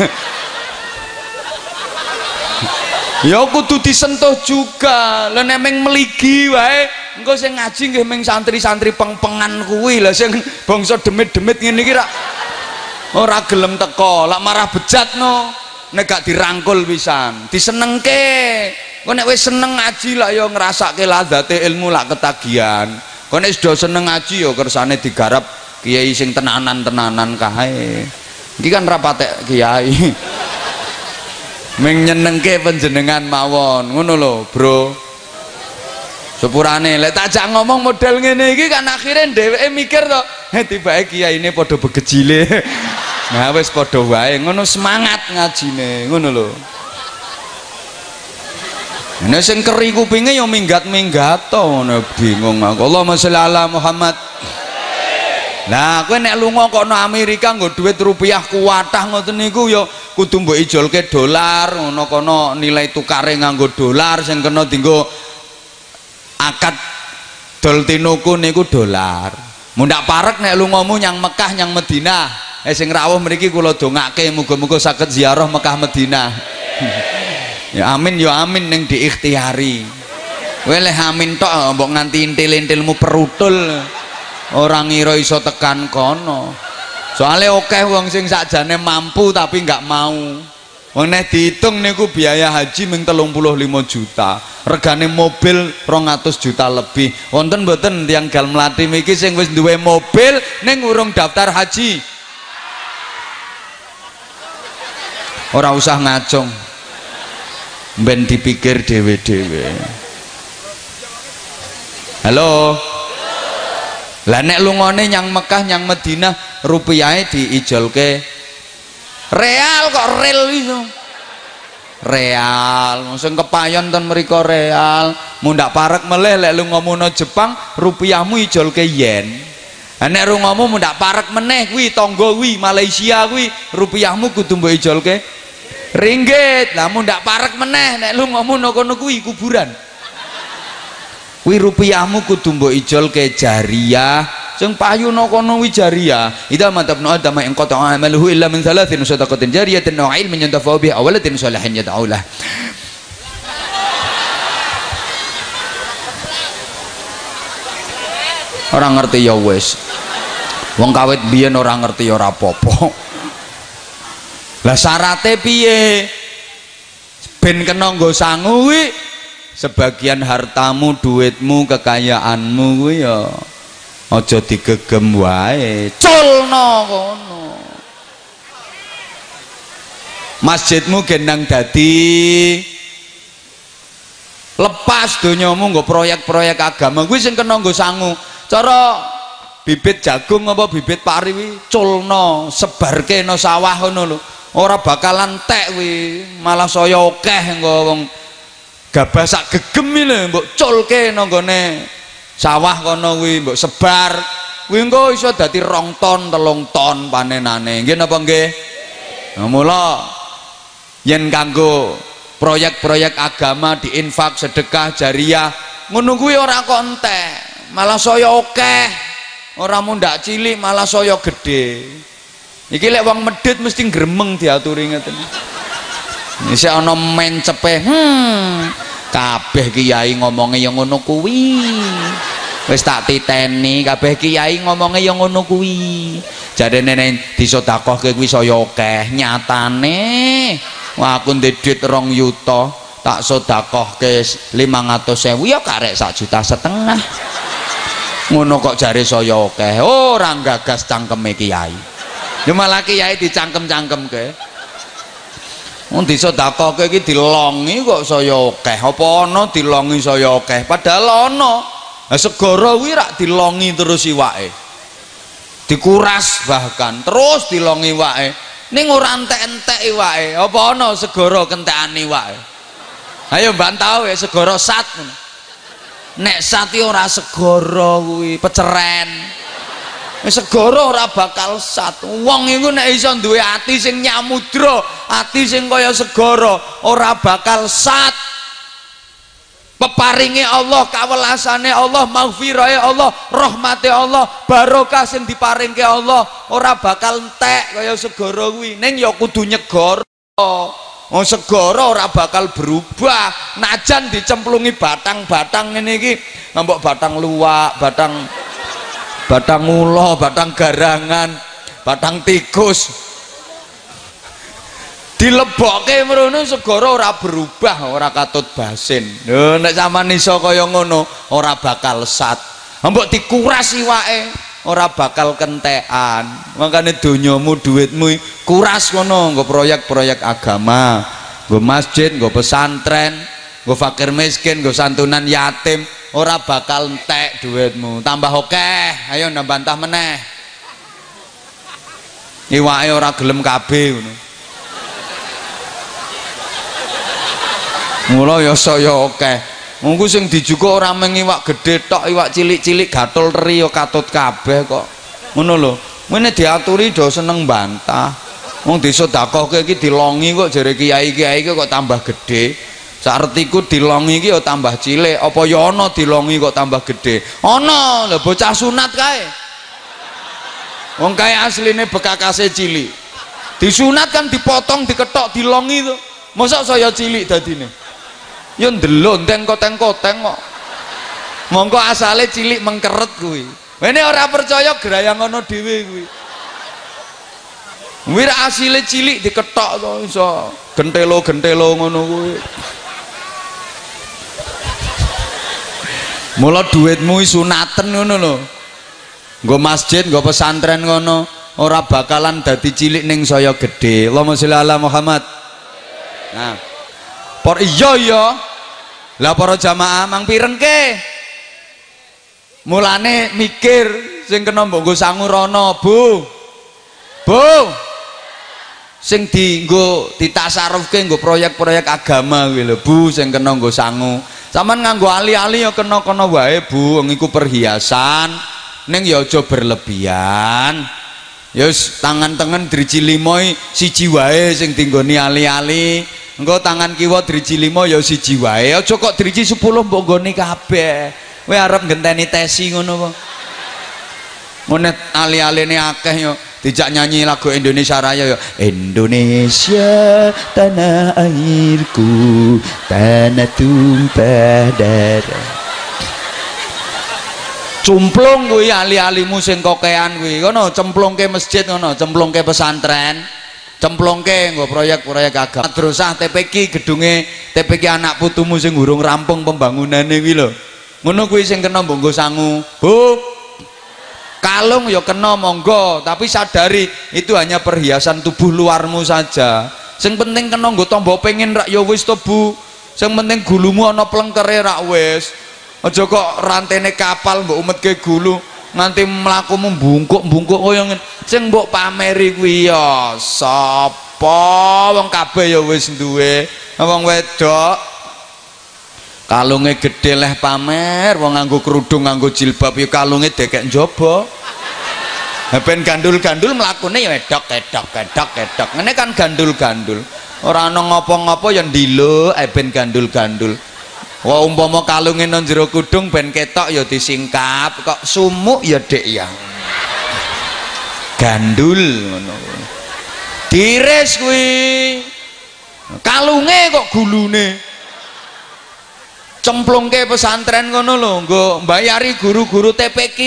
ya kudu disentuh juga. Lha nek meng meligi wae engko sing ngaji nggih meng santri-santri peng-pengan kuwi. Lah sing bangsa demit-demit ngene iki rak ora gelem teko. Lak marah bejat no. Nek gak dirangkul pisan. Disenengke. Kok nek wis seneng ngaji lak ya ngrasake ladzate ilmu lak ketagihan. Kok nek sudah seneng ngaji ya kersane digarap kiai sing tenanan-tenanan kae iki kan rapatek kiai ming nyenengke panjenengan mawon. Ngono lho bro. Sepurane lek tak ngomong model ngene iki kan akhirnya dheweke mikir to eh tibake kiai ini padha begejile. Nah wis padha wae. Ngono semangat ngajine. Ngono lho. Ini sing keri kupinge ya minggat-minggat to ngono bingung aku. Allahumma sholli ala Muhammad. Nah, kowe nek lunga kok nang Amerika nggo duit rupiah kuwatah ngoten niku ya kudu mbok ijolke dolar, ngono kono nilai tukare nganggo dolar sing kena dienggo akad dol tinuku niku dolar. Mundak parek nek lungamu nyang Mekah nyang Madinah. Eh sing rawuh mriki kula dongake muga-muga saged ziarah Mekah Madinah. ya amin ya amin ning diikhtiari. Kowe leh amin tok mbok nganti intil-intilmu perutul. Orang ngira iso tekan kono. Soale akeh wong sing sakjane mampu tapi nggak mau. Wong nek dihitung niku biaya haji ming 35 juta. Regane mobil 200 juta lebih. Wonten mboten tiyang gal mlati miki sing wis duwe mobil ning urung daftar haji. Ora usah ngacung. Ben dipikir dhewe-dhewe. Halo. Lah nek lungone nyang Mekah nyang Madinah rupiahe diijolke real kok real iso. Real, sing kepayon ten mriko real. Mundak parek meleh lek lungamu Jepang rupiahmu ijolke yen. Nek lungamu mundak parek meneh kuwi tangga kuwi Malaysia kuwi rupiahmu kudu mbok ijolke ringgit. Lah mundak parek meneh nek lungamu kono kuwi kuburan. Kuwi rupiahmu kudu mbok ijolke jariyah sing payu no kono wi jariyah idza matabnu adama in qata amaluhu illa min thalathin sadaqatin jariyatin aw ilmin yantafa'u bihi aw waladin salihin yad'u lah. Orang ngerti ya wis wong kawit biyen ora ngerti ya ora lah syarate piye? Ben kena nggo sebagian hartamu duitmu kekayaanmu kuwi ya aja digegem wae. Culno kono masjidmu gendang dadi lepas donyamu nggo proyek-proyek agama. Kuwi sing kena nggo sangu. Cara bibit jagung apa bibit pari kuwi culno sebarke no sawah ngono lho. Ora bakalan tek kuwi malah saya akeh engko wong gabah sak gegem lho mbok culke nang gone sawah kono kuwi mbok sebar. Kuwi engko iso dadi rong ton telung ton panenane. Nggih napa nggih? Nah, mula yen kanggo proyek-proyek agama diinfak sedekah jariah ngono kuwi ora kok entek malah saya akeh. Ora mundak cilik malah saya gede iki lek wong medhit mesti gremeng diaturi ngeten Iki ana mencepe hmm kabeh kiai ngomongnya yang ngono kuwi. Wis tak titeni kabeh kiai ngomongnya yang ngono kuwi. Jadi nenek disodakoh kuwi saya akeh nyatane. Wah aku rong yuto tak sodakoh ke lima ratus sewu ya karek sak juta setengah. Ngono kok jari saya orang gagas cangkeme kiai. Ya malah kiai dicangkem-cangkem ke Wong disedekahke iki dilongi kok saya akeh. Apa ana dilongi saya akeh? Padahal ana. Lah segara kuwi rak dilongi terus iwake. Dikuras bahkan terus dilongi iwake. Ning ora entek-entek iwake. Apa ana segara kentekane iwake? Ayo bantau ya segara sat. Nek sat iki ora segara kuwi peceren. Segara ora bakal sat. Wong iku nek iso duwe ati sing nyamudra ati sing kaya segara ora bakal sat. Peparinge Allah kawelasane Allah maghfirahe Allah rahmate Allah barokah sing diparingke Allah ora bakal entek kaya segara kuwi. Ning ya kudu nyegara. Oh segara ora bakal berubah. Najan dicemplungi batang-batang ngene iki ngambok batang luwak batang batang ulo, batang garangan, batang tikus. Dilebokke mrono segara ora berubah, ora katut basin. Lho nek sampean iso kaya ora bakal sat. Mbok dikuras iwake, ora bakal kentekan. Makane donyamu, duitmu kuras ngono nggo proyek-proyek agama, nggo masjid, nggo pesantren, nggo fakir miskin, nggo santunan yatim, ora bakal entek duitmu. Tambah okeh ayo nambah meneh. Iwake ora gelem kabeh ngono. Mula ya saya akeh mungku sing dijuga ora mung iwak gedhe tok iwak cilik-cilik gatul teri ya katut kabeh kok. Ngono lho ngene diaturi do seneng bantah. Wong disedekahke iki dilongi kok jare kiai-kiai kok tambah gedhe Saartiku dilongi iki ya tambah cilik, apa ya ana dilongi kok tambah gede? Ana, lho bocah sunat kae. Wong kae asline bekakase cilik. Disunat kan dipotong, diketok, dilongi to. Mosok saya cilik dadine. Ya ndelok tengko-tengkoteng kok. Mongko asale cilik mengkeret kuwi. Wene ora percaya gerayang ngono dhewe kuwi. Wir asile cilik diketok to iso gentelo-gentelo ngono kuwi. Mula duitmu sunaten ngono lho. Nggo masjid nggo pesantren ngono ora bakalan dadi cilik ning saya gede Allahumma sholli ala Muhammad. Nah por iya iya. Lah para jamaah mang pirengke mulane mikir sing kena mbok rono bu. Bu! Sing dienggo ditasarufke nggo proyek-proyek agama kuwi bu sing kena nggo sangu Saman nganggo ali-ali ya kena-kena wae Bu, ngiku perhiasan. Ning ya aja berlebihan. Ya tangan tengen driji limo siji wae sing dinggoni ali-ali. Engko tangan kiwa driji limo ya siji wae. Aja kok driji 10 mbok nggone kabeh. Kowe arep ngenteni tesi ngono apa? Ngono ali-aline akeh ya. Dijak nyanyi lagu Indonesia Raya ya. Indonesia tanah airku tanah tumpah darah. Cumplung kuwi ali-alimu sing kokean kuwi. Ngono cemplungke masjid ngono cemplungke pesantren cemplungke nggo proyek-proyek agama. Madrasah TPK gedunge TPK anak putumu sing urung rampung pembangunane kuwi lho. Ngono kuwi sing kena mbok sangu. Bu kalung ya kena monggo. Tapi sadari itu hanya perhiasan tubuh luarmu saja. Sing penting kena nggo tombo pengen rak ya wis to Bu. Sing penting gulumu ana plengkere rak wis. Aja kok rantene kapal mbok umetke gulu nganti mlakumu bungkuk-bungkuk kaya ngene. Sing mbok pameri kuwi ya sapa? Wong kabeh ya wis duwe. Wong wedok kalunge gede leh pamer wong nganggo kerudung nganggo jilbab ya kalunge dekek njaba ben gandul-gandul mlakune ya wedok wedok wedok wedok. Ngene kan gandul-gandul. Ora ana ngopo-ngopo ya ndilo eh ben gandul-gandul. Wah umpama kalunge nang jero kudung ben ketok ya disingkap kok sumuk ya dek ya. Gandul ngono. Dires kuwi. Kalunge kok gulune cemplungke pesantren ngono lho nggo mbayari guru-guru TPQ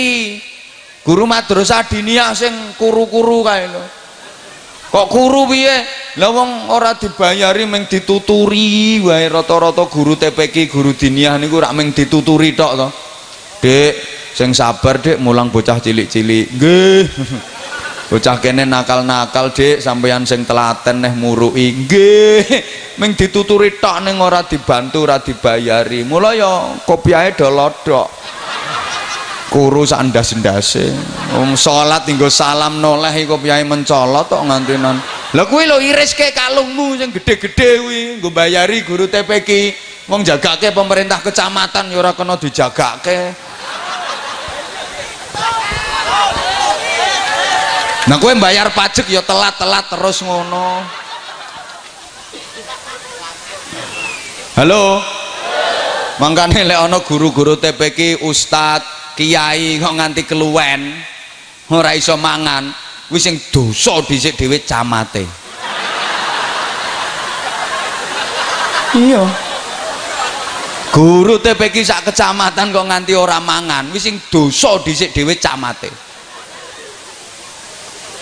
guru madrasah diniyah sing kuru-kuru kae lho. Kok kuru piye? Lah wong ora dibayari meng dituturi wae rata-rata guru TPQ guru diniyah niku rak meng dituturi tok to. Dek sing sabar Dek mulang bocah cilik-cilik. Nggih bocah kene nakal-nakal Dek sampeyan sing telaten neh murui. Nggih meng dituturi tok ning ora dibantu ora dibayari. Mula ya kopiahe dolodok kuru sandas-ndase wong salat nggo salam noleh iku piye mencolot tok ngantinan lha kuwi lho iriske kalungmu sing gede-gede kuwi nggo bayari guru TPQ wong jagake pemerintah kecamatan ya ora kena dijagake nah kowe bayar pajak ya telat-telat terus ngono. Halo? Mangkane lek ana guru-guru TPQ ustad kiai kok nganti keluwen? Ora iso mangan. Wis sing dosa dhisik dhewe camate. Iya. Guru TPQ sak kecamatan kok nganti ora mangan. Wis sing dosa dhisik dhewe camate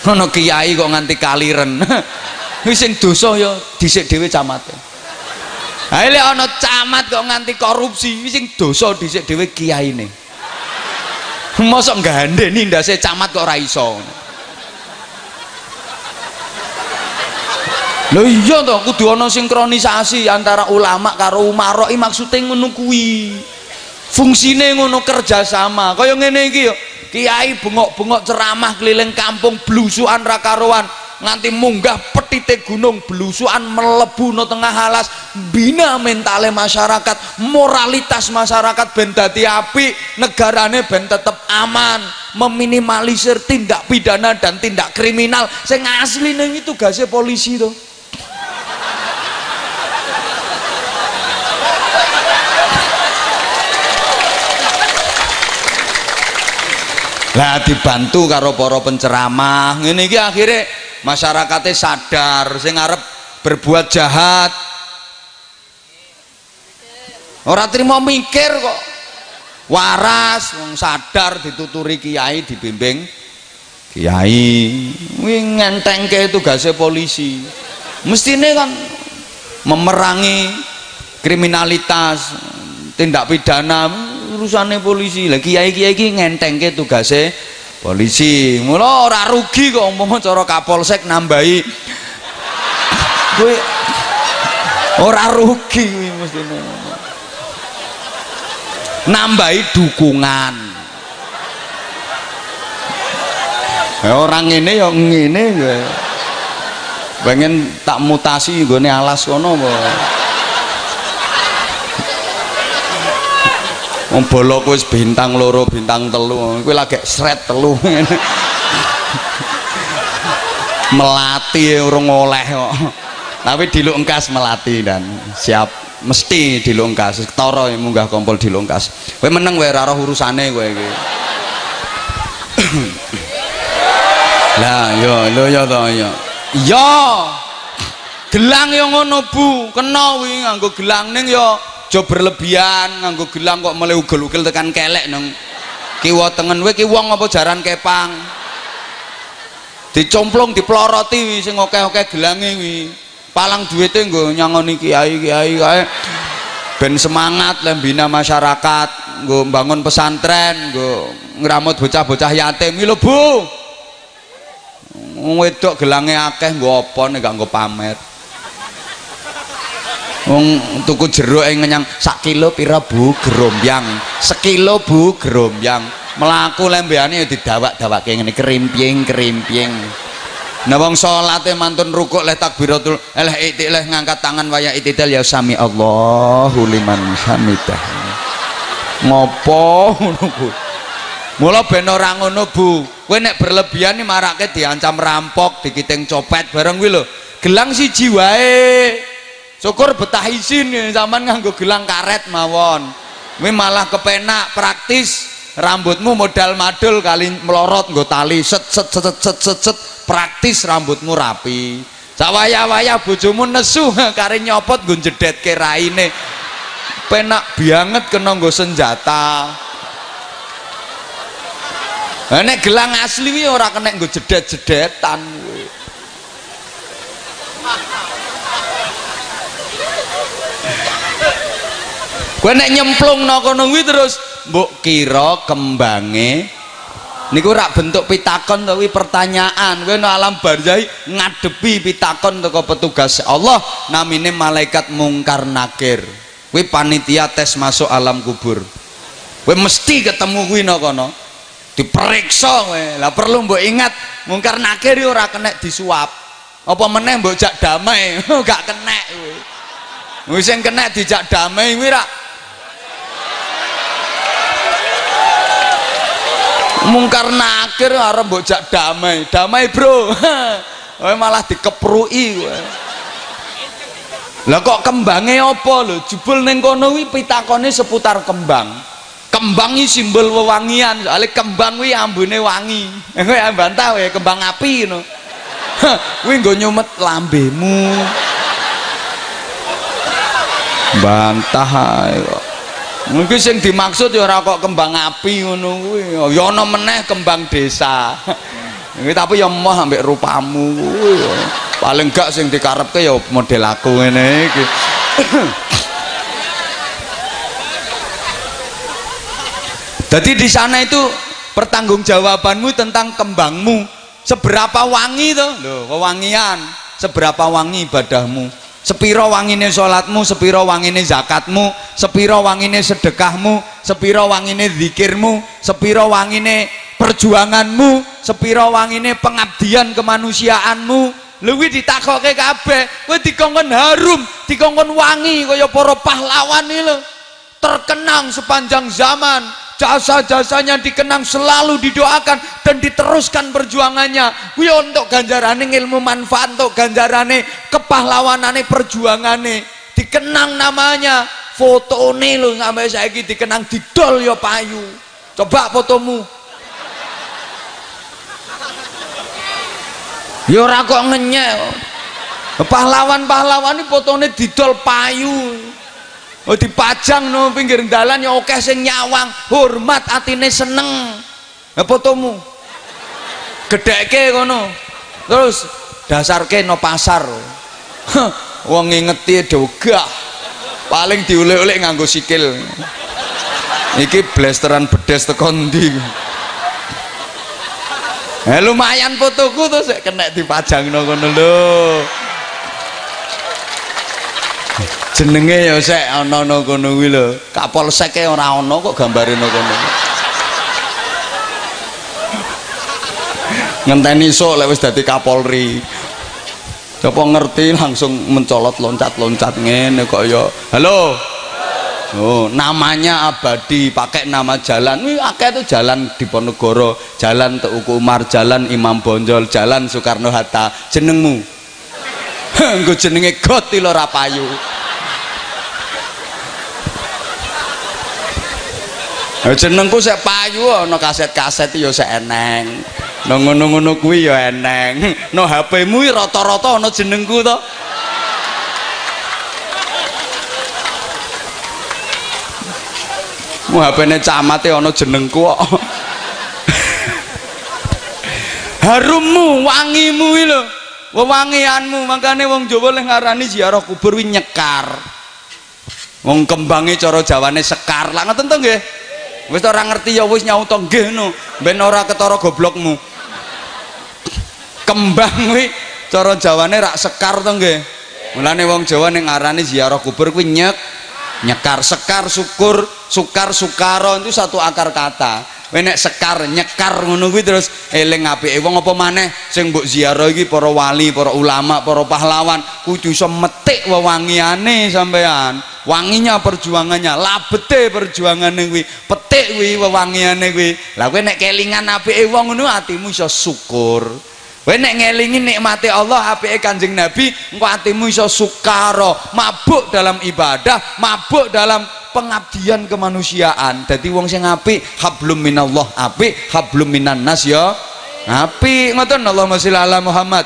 ana kiai kok nganti kaliren. Wis sing dosa ya dhisik dhewe camate Ayo lek ana camat kok nganti korupsi wis sing dosa dhisik dhewe kiyaine mosok gandeni ndase camat kok ora iso. Lho iya to kudu ana sinkronisasi antara ulama karo umarok maksude ngono kuwi. Fungsine ngono kerjasama. Kaya ngene iki ya kiai bengok-bengok ceramah keliling kampung blusukan ra karuan. Nganti munggah petite gunung belusuan melebu no tengah alas. Bina mentale masyarakat moralitas masyarakat ben dadi api negarane ben tetep aman. Meminimalisir tindak pidana dan tindak kriminal. Sing asli neng itu tugasnya polisi tuh lah dibantu karo para penceramah. Ngene iki akhirnya masyarakatnya sadar sing ngarep berbuat jahat. Orang terima mikir kok. Waras sadar dituturi kiai dibimbing kiai. Ngenteng ke tugasnya polisi. Mestinya kan memerangi kriminalitas tindak pidana urusannya polisi. Lagi kiai kiai ngenteng ke tugasnya polisi. Mula ora rugi kok umpama cara kapolsek nambahi. Kowe ora rugi mestine nambahi dukungan. Ya orang ini ya ngene ya. Pengen tak mutasi gue alas kono apa Wong bolok wis bintang loro, bintang telu. Kowe lagi sret telu melati urung oleh kok. Tapi dilungkas melati dan siap mesti dilungkas. Ketara munggah kompol dilungkas. Kowe meneng wae ora urusane kowe iki. Lah yo lho yo to yo. Yo. Gelang yo ngono Bu, kena kuwi nganggo gelang ning yo aja berlebihan nganggo gelang kok mulai ugel-ugel tekan kelek nang kiwa tengen kowe ki wong apa jaran kepang? Dicomplung diploroti sing akeh-akeh gelange wi. Palang duwite nggo nyangoni kiai-kiai kae ben semangat lembina masyarakat nggo bangun pesantren nggo ngramut bocah-bocah yatim. Iki lho Bu! Wedok gelange akeh nggo apa nek gak nggo pamer wong tuku jeruk yang ngenyang sak kilo pira bu? Gerombyang. Sekilo bu? Gerombyang. Melaku lembeane ya didawak-dawak kayak ngene kerimping kerimping nah wong salate mantun rukuk leh takbiratul eleh itik leh ngangkat tangan waya itital ya sami Allahu liman hamidah. Ngopo ngono Bu? Mula ben ora ngono Bu. Kowe nek berlebihan nih marake diancam rampok dikiting copet bareng kuwi lho. Gelang siji wae syukur betah izin ya, zaman nganggo gelang karet mawon. Kowe malah kepenak praktis. Rambutmu modal madul kali melorot nggo tali. Set set set set set, set praktis rambutmu rapi. Sawaya-waya bojomu nesu kare nyopot nggo jedetke raine. Penak banget kena nggo senjata. Nek gelang asli wi ora kena nggo jedet-jedetan kuwi. Kowe nek nyemplungno kono kuwi terus mbok kira kembange niku rak bentuk pitakon kuwi pertanyaan. Kowe nang alam barzah ngadepi pitakon teko petugas Allah namine malaikat mungkar nakir. Kuwi panitia tes masuk alam kubur. Kowe mesti ketemu nang kono. Diperiksa kowe. Lah perlu mbok ingat mungkar nakir yo ora kena disuap. Apa meneh mbok jak damai, gak kena kuwi. Wis sing kena dijak damai kuwi rak mungkar nakir arep mbok damai. Damai bro. Kowe malah dikeprui kowe lah kok kembange apa lho? Jebul ning kono kuwi pitakone seputar kembang. Kembang iki simbol wewangian. Soalnya kembang kuwi ambune wangi. Kowe bantah kowe kembang api ngono. Kuwi nggo nyumet lambemu. Bantah kok Mungkin sing dimaksud ya kok kembang api ngono kuwi. Ya ana meneh kembang desa. Tapi ya moh ambek rupamu kuwi. Paling gak sing dikarepke ya model aku ngene iki. Jadi di sana itu pertanggungjawabanmu tentang kembangmu seberapa wangi tuh loh wewangian seberapa wangi ibadahmu sepiro wangine sholatmu sepiro wangine zakatmu sepiro wangine sedekahmu sepiro wangine zikirmu sepiro wangine perjuanganmu sepiro wangine pengabdian kemanusiaanmu. Luwi ditakoke kabeh kowe dikongkon harum dikongkon wangi kaya para pahlawan iki terkenang sepanjang zaman. Jasa-jasanya dikenang selalu didoakan dan diteruskan perjuangannya. Kuwi untuk ganjarane ilmu manfaat untuk ganjarane kepahlawanane perjuangane. Dikenang namanya. Fotone lho sampai saiki dikenang didol ya payu coba fotomu. Ya ora kok ngenyek. Pahlawan-pahlawan ini fotone didol payu Oh dipajang no pinggir dalan ya oke sing nyawang, hormat atine seneng. Lah fotomu. Gedheke ngono. Terus dasarke no pasar. Wong ngingeti dogah. Paling diulek-ulek nganggo sikil. Iki blasteran bedes teko ndi. Eh lumayan fotoku tuh kena dipajang no ngono lho. Jenenge ya sik ana-ana kono kuwi lho kapolseke ora ana kok gambare nang kono ngenteni sok lek wis dadi kapolri Coba ngerti langsung mencolot loncat-loncat ngene kok ya halo Oh, namanya abadi, pakai nama jalan. Wih, akeh itu jalan Diponegoro, jalan Teuku Umar, jalan Imam Bonjol, jalan Soekarno Hatta. Jenengmu. Engko jenenge Goti ora payu. Jenengku sik payu ana kaset-kaset ya sik eneng. Nang ngono-ngono kuwi ya eneng. No HP-mu rata-rata ana jenengku to. Mu HP-ne camate ana jenengku kok. Harummu, wangimu iki lho. Wewangianmu, makane wong Jawa leh ngarani ziarah kubur wi nyekar. Wong kembange cara Jawane sekar. Lah ngoten to nggih? Wis ora ngerti ya wis nyauta nggih no ben ora ketara goblokmu. Kembang kuwi cara jawane rak sekar to nggih. Mulane wong Jawa ning ngarani ziarah kubur kuwi nyek nyekar sekar syukur sukar sukaro itu satu akar kata nek sekar nyekar ngono kuwi terus eling apike wong apa maneh sing mbok ziarah iki para wali, para ulama, para pahlawan kudu iso metik wewangiane sampean. Wanginya perjuangannya, labete perjuangane kuwi, petik kuwi wewangiane kuwi. Lah kowe nek kelingan apike wong ngono atimu iso syukur. Kowe nek ngelingi nikmati Allah apike Kanjeng Nabi, engko atimu iso sukaro, mabuk dalam ibadah, mabuk dalam pengabdian kemanusiaan. Dadi wong sing apik hablum minallah apik hablum minan nas ya. Apik ngoten Allahumma sholli ala Muhammad.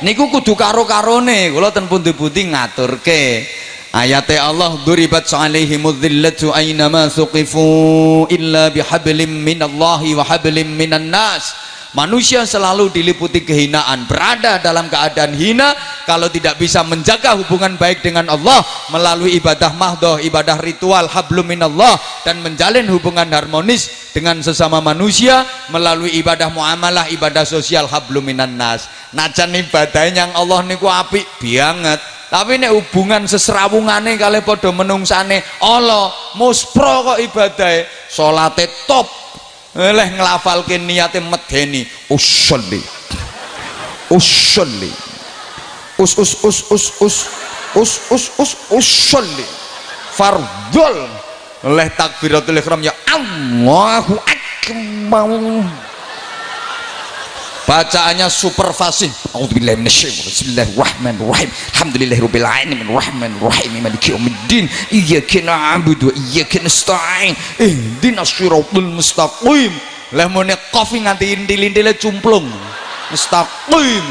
Niku kudu karo-karone kula ten pundi-pundi ngaturke. Ayate Allah duribat alaihimudz dhillatu aynama suqifu illa bihablim minallahi wa hablim minan nas Manusia selalu diliputi kehinaan, berada dalam keadaan hina kalau tidak bisa menjaga hubungan baik dengan Allah melalui ibadah mahdoh, ibadah ritual hablum minallah dan menjalin hubungan harmonis dengan sesama manusia melalui ibadah muamalah, ibadah sosial hablum minan nas. Najan ibadahnya yang Allah niku apik banget. Tapi nek hubungan sesrawungane kali padha menungsane Allah muspro kok ibadah salate top leh nglafalke niate medeni usolli usolli us us us us us us. Us us usolli fardol leh takbiratul ihram ya Allahu akbar bacaannya super fasih A'udzubillahi minasyaitonir Bismillahirrahmanirrahim. Alhamdulillahirabbil alamin Rahmanirrahim. Maliki yaumiddin. Iyyaka na'budu wa iyyaka nasta'in. Ihdinas siratal mustaqim. Lah mune kofi nganti intil-intile cumplung. Mustaqim.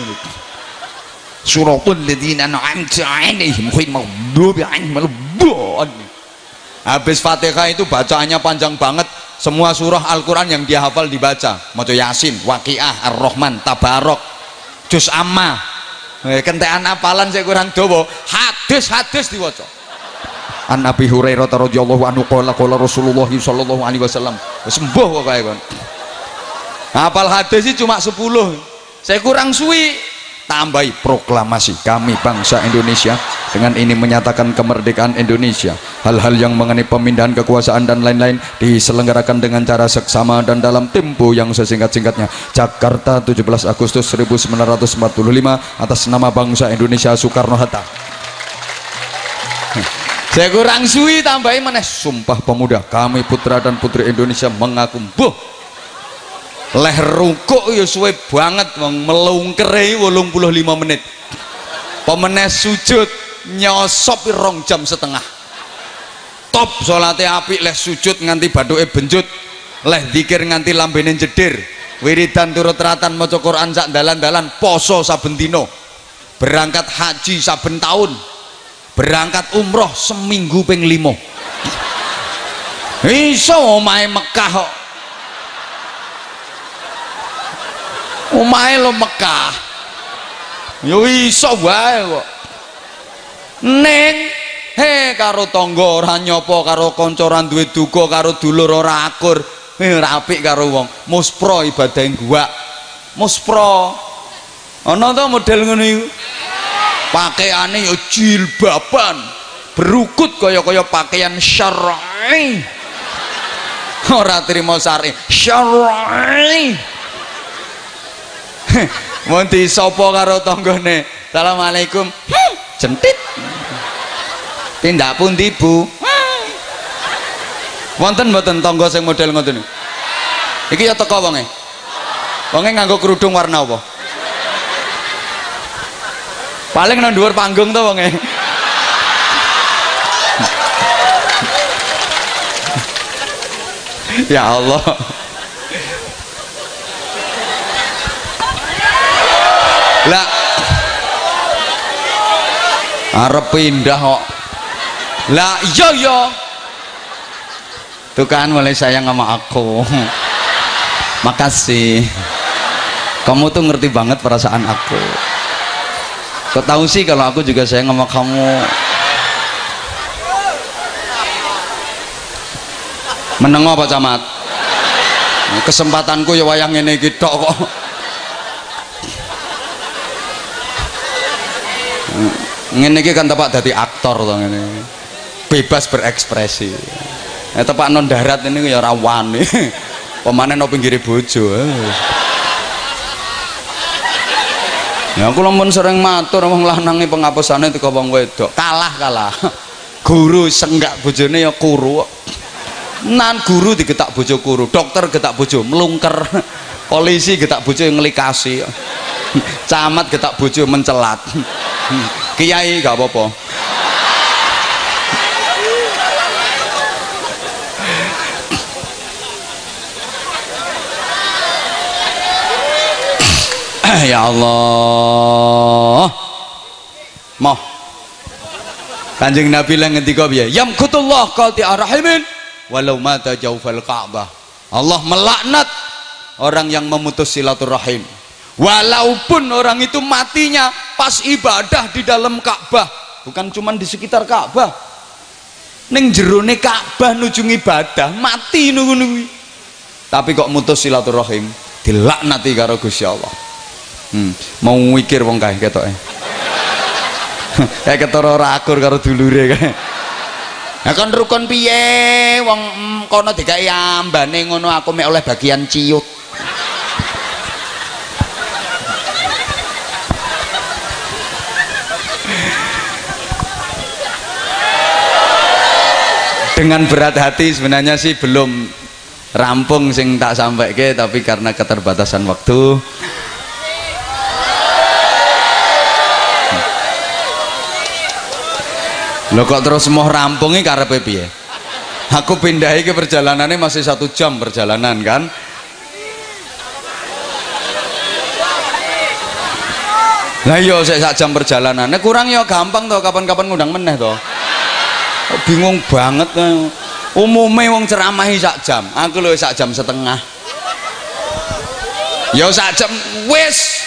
Suratul ladzina an'amta 'alaihim ghairil maghdubi 'alaihim waladdallin Habis Fatihah itu bacaannya panjang banget. Semua surah Al-Quran yang dia hafal dibaca. Mojo Yasin, Waqiah, Ar-Rahman, Tabarok Juz Amma. Eh, kentean apalan saya kurang dobo hadis-hadis diwaca. An Nabi Hurairah radhiyallahu anhu qala qala Rasulullah sallallahu alaihi wasallam. Sembuh kok kae kon hafal hadis sih cuma 10 saya kurang suwi. Tambahi proklamasi kami bangsa Indonesia dengan ini menyatakan kemerdekaan Indonesia. Hal-hal yang mengenai pemindahan kekuasaan dan lain-lain diselenggarakan dengan cara seksama dan dalam tempo yang sesingkat-singkatnya. Jakarta 17 Agustus 1945 atas nama bangsa Indonesia Soekarno-Hatta saya kurang suwi tambahin mana sumpah pemuda kami putra dan putri Indonesia mengaku buh leh rukuk ya suwe banget wong melungkere 85 menit. Pemeneh sujud nyosop rong jam setengah. Top sholatnya api leh sujud nganti baduke benjut leh dikir nganti lambene jedir wiridan turut ratan maca Quran sak dalan-dalan poso saben dino berangkat haji saben tahun. Berangkat umroh seminggu ping limo iso Mekah kok. Lo Mekah. Yo iso wae kok ning he karo tangga ora karo kanca ora duwe karo dulur ora akur. Ora karo wong. Muspro ibadah gua muspro. Ana to model ngono iku? Pakaiane ya jilbaban. Berukut kaya-kaya pakaian syar'i. Ora trimo syar'i. Syar'i. Mau disopo karo tanggane? Assalamualaikum centit. Tindak pun tibu wonten mboten tangga sing model ngoten iki ya teko wonge. Wonge nganggo kerudung warna apa? Paling nang dhuwur panggung to wonge. Ya Allah. Lah arep pindah kok. Lah iya iya. Tuh kan mulai sayang sama aku. Makasih. Kamu tuh ngerti banget perasaan aku. Kau tahu sih kalau aku juga sayang sama kamu? Menengok Pak Camat? Kesempatanku ya wayang ini gitu kok ngene iki kan tepak dadi aktor to ngene bebas berekspresi. Eh tepak non darat ini ya ora wani. Pemane no pinggire bojo. Ya aku lamun sering matur wong lanange pengapusane teko wong wedok. Kalah kalah. Guru senggak bojone ya kuru. Nan guru digetak bojo kuru dokter getak bojo melungker polisi getak bojo ngelikasi. Camat getak bojo mencelat kiai gak apa-apa. Ya Allah. Moh kanjeng Nabi lah ngendika piye? Yamkutullah qati rahimin walau mata jaufal ka'bah. Allah melaknat orang yang memutus silaturahim walaupun orang itu matinya pas ibadah di dalam Ka'bah bukan cuman di sekitar Ka'bah. Ning jerone Ka'bah nuju ibadah mati nunggu nunggu tapi kok mutus silaturahim? Dilaknati karo Gusti Allah. Hmm, mau mikir wong kae ketoke. Kayak ketara ora akur karo dulure kae. Nah kon rukun piye? Wong mm, kono digawe ambane ngono aku mek oleh bagian ciut. Dengan berat hati sebenarnya sih belum rampung sing tak sampai ke tapi karena keterbatasan waktu lo kok terus mau rampungi karepe piye aku pindahi ke perjalanannya masih satu jam perjalanan kan Lah iya saya sak jam perjalanan. Nek kurang ya gampang toh kapan-kapan ngundang meneh toh. Bingung banget kan. Umume wong ceramahi sak jam. Aku lho sak jam setengah. Ya sak jam wis.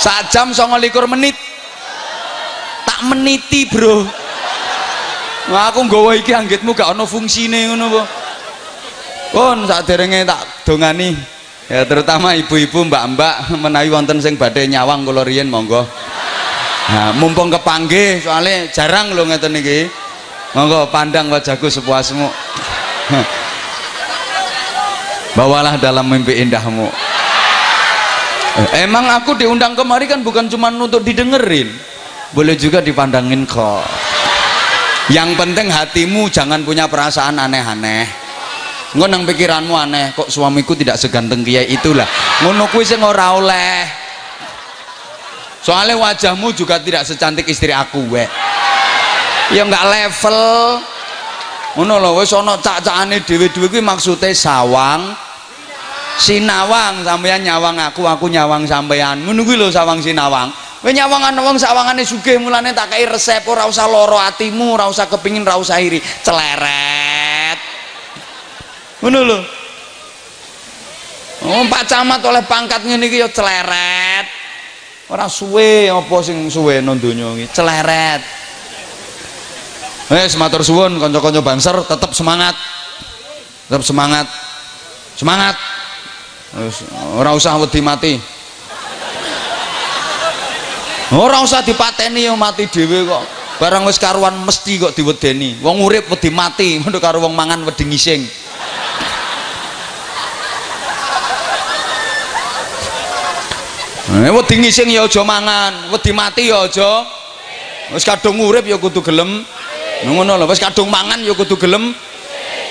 Sak jam 29 menit. Tak meniti, Bro. Wah, aku nggawa iki anggitmu gak ono fungsine ngono apa. Kon saderenge tak dongani. Ya terutama ibu-ibu, mbak-mbak menawi wonten sing badhe nyawang kula riyin monggo. Nah, mumpung kepanggih soalnya jarang lho ngeten iki. Monggo pandang wajahku sepuasmu. Bawalah dalam mimpi indahmu. Emang aku diundang kemari kan bukan cuma untuk didengerin. Boleh juga dipandangin kok. Yang penting hatimu jangan punya perasaan aneh-aneh. Engko nang pikiranmu aneh, kok suamiku tidak seganteng kiai itulah. Ngono kuwi sing ora oleh. Soalnya wajahmu juga tidak secantik istri aku, we. Ya enggak level. Ngono lho, wis ana cak-cakane dhewe-dhewe kuwi maksude sawang sinawang sampeyan nyawang aku, aku nyawang sampeyan. Ngono kuwi lho sawang sinawang. Kowe nyawangan wong sawangane sugih mulane tak kei resep ora usah loro atimu, ora usah kepingin, ora usah iri. Celeret. Ngono lho. Oh, Pak Camat oleh pangkat ngene iki ya celeret. Ora suwe apa sing suwe nang donya iki, celeret. Wes matur suwun kanca-kanca Banser tetap semangat. Tetap semangat. Semangat. Wes ora usah wedi mati. Ora usah dipateni yo mati dhewe kok. Barang wis karuan mesti kok diwedeni. Wong urip wedi mati, ngono karo wong mangan wedi ngising. Eh wedi ngising ya aja mangan, wedi mati ya aja. Wis kadung urip ya kudu gelem. Ngono lho, wis kadung mangan ya kudu gelem.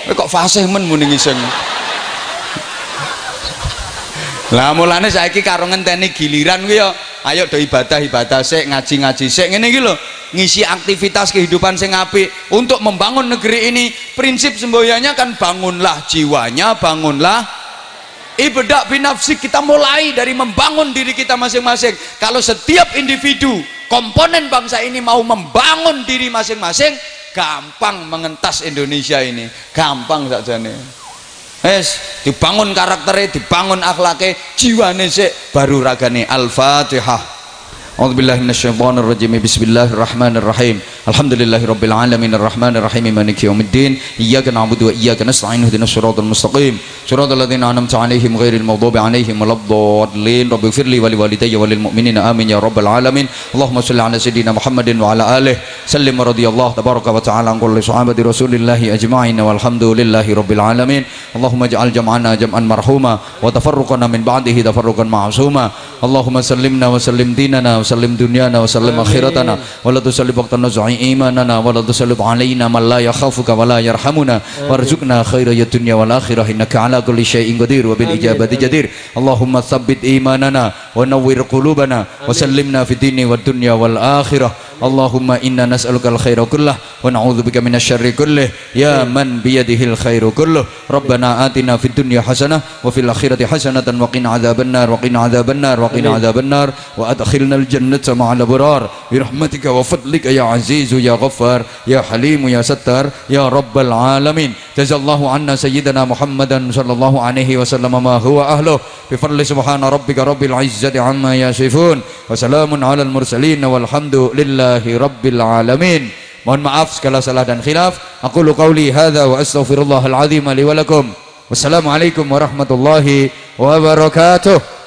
Kowe kok fasih men muni ngising. Lah mulane saiki karo ngenteni giliran kuwi ya ayo do ibadah ibadah sik ngaji-ngaji sik ngene iki lho ngisi aktivitas kehidupan sing apik untuk membangun negeri ini prinsip semboyannya kan bangunlah jiwanya bangunlah ibadah binafsi kita mulai dari membangun diri kita masing-masing kalau setiap individu komponen bangsa ini mau membangun diri masing-masing gampang mengentas Indonesia ini gampang saja nih Wes dibangun karakternya, dibangun akhlaknya, jiwane sik baru ragane. Al-Fatihah. A'udzubillahi minasyaitonir rajim. Bismillahirrahmanirrahim. Alhamdulillahi rabbil alamin arrahmanir rahim maliki yaumiddin iyyaka na'budu wa iyyaka nasta'in ihdinas siratal mustaqim siratal ladzina an'amta 'alaihim ghairil maghdubi 'alaihim waladdallin rabbighfir li wa liwalidayya wa lil mu'minina amin ya rabbal alamin Allahumma shalli ala sayyidina Muhammadin wa ala alihi sallim radhiyallahu tabaraka wa ta'ala an kulli sahabati rasulillahi ajma'in walhamdulillahi rabbil alamin Allahumma ij'al jam'ana jam'an marhuma wa tafarruqana min ba'dihi tafarruqan ma'suma Allahumma sallimna wa sallim dinana wa sallim dunyana wa sallim akhiratana wa la tusallim waqtana zu'i imanana wa la tusallim alaina man la yakhafuka wa la yarhamuna warzuqna khaira ya dunya wal akhirah innaka ala kulli syai'in qadir wa bil ijabati jadir Allahumma tsabbit imanana wa nawwir اللهم إنا نسألك الخير كله ونعوذ بك من الشر كله يا من بيده الخير كله ربنا آتنا في الدنيا حسنة وفي الآخرة حسنة وقنا عذاب النار وقنا عذاب النار وقنا عذاب النار وأدخلنا الجنة مع الأبرار برحمتك وفضلك يا عزيز يا غفار يا حليم يا ستار يا رب العالمين جزا الله عنا سيدنا محمدا صلى الله عليه وسلم ما هو أهله بفضل سبحان ربك رب العزة عما يصفون وسلام على المرسلين والحمد لله rabbil alamin. Mohon maaf segala salah dan khilaf. Aku lu qauli hadza wa astaghfirullahal azim li wa lakum. Wassalamualaikum warahmatullahi wabarakatuh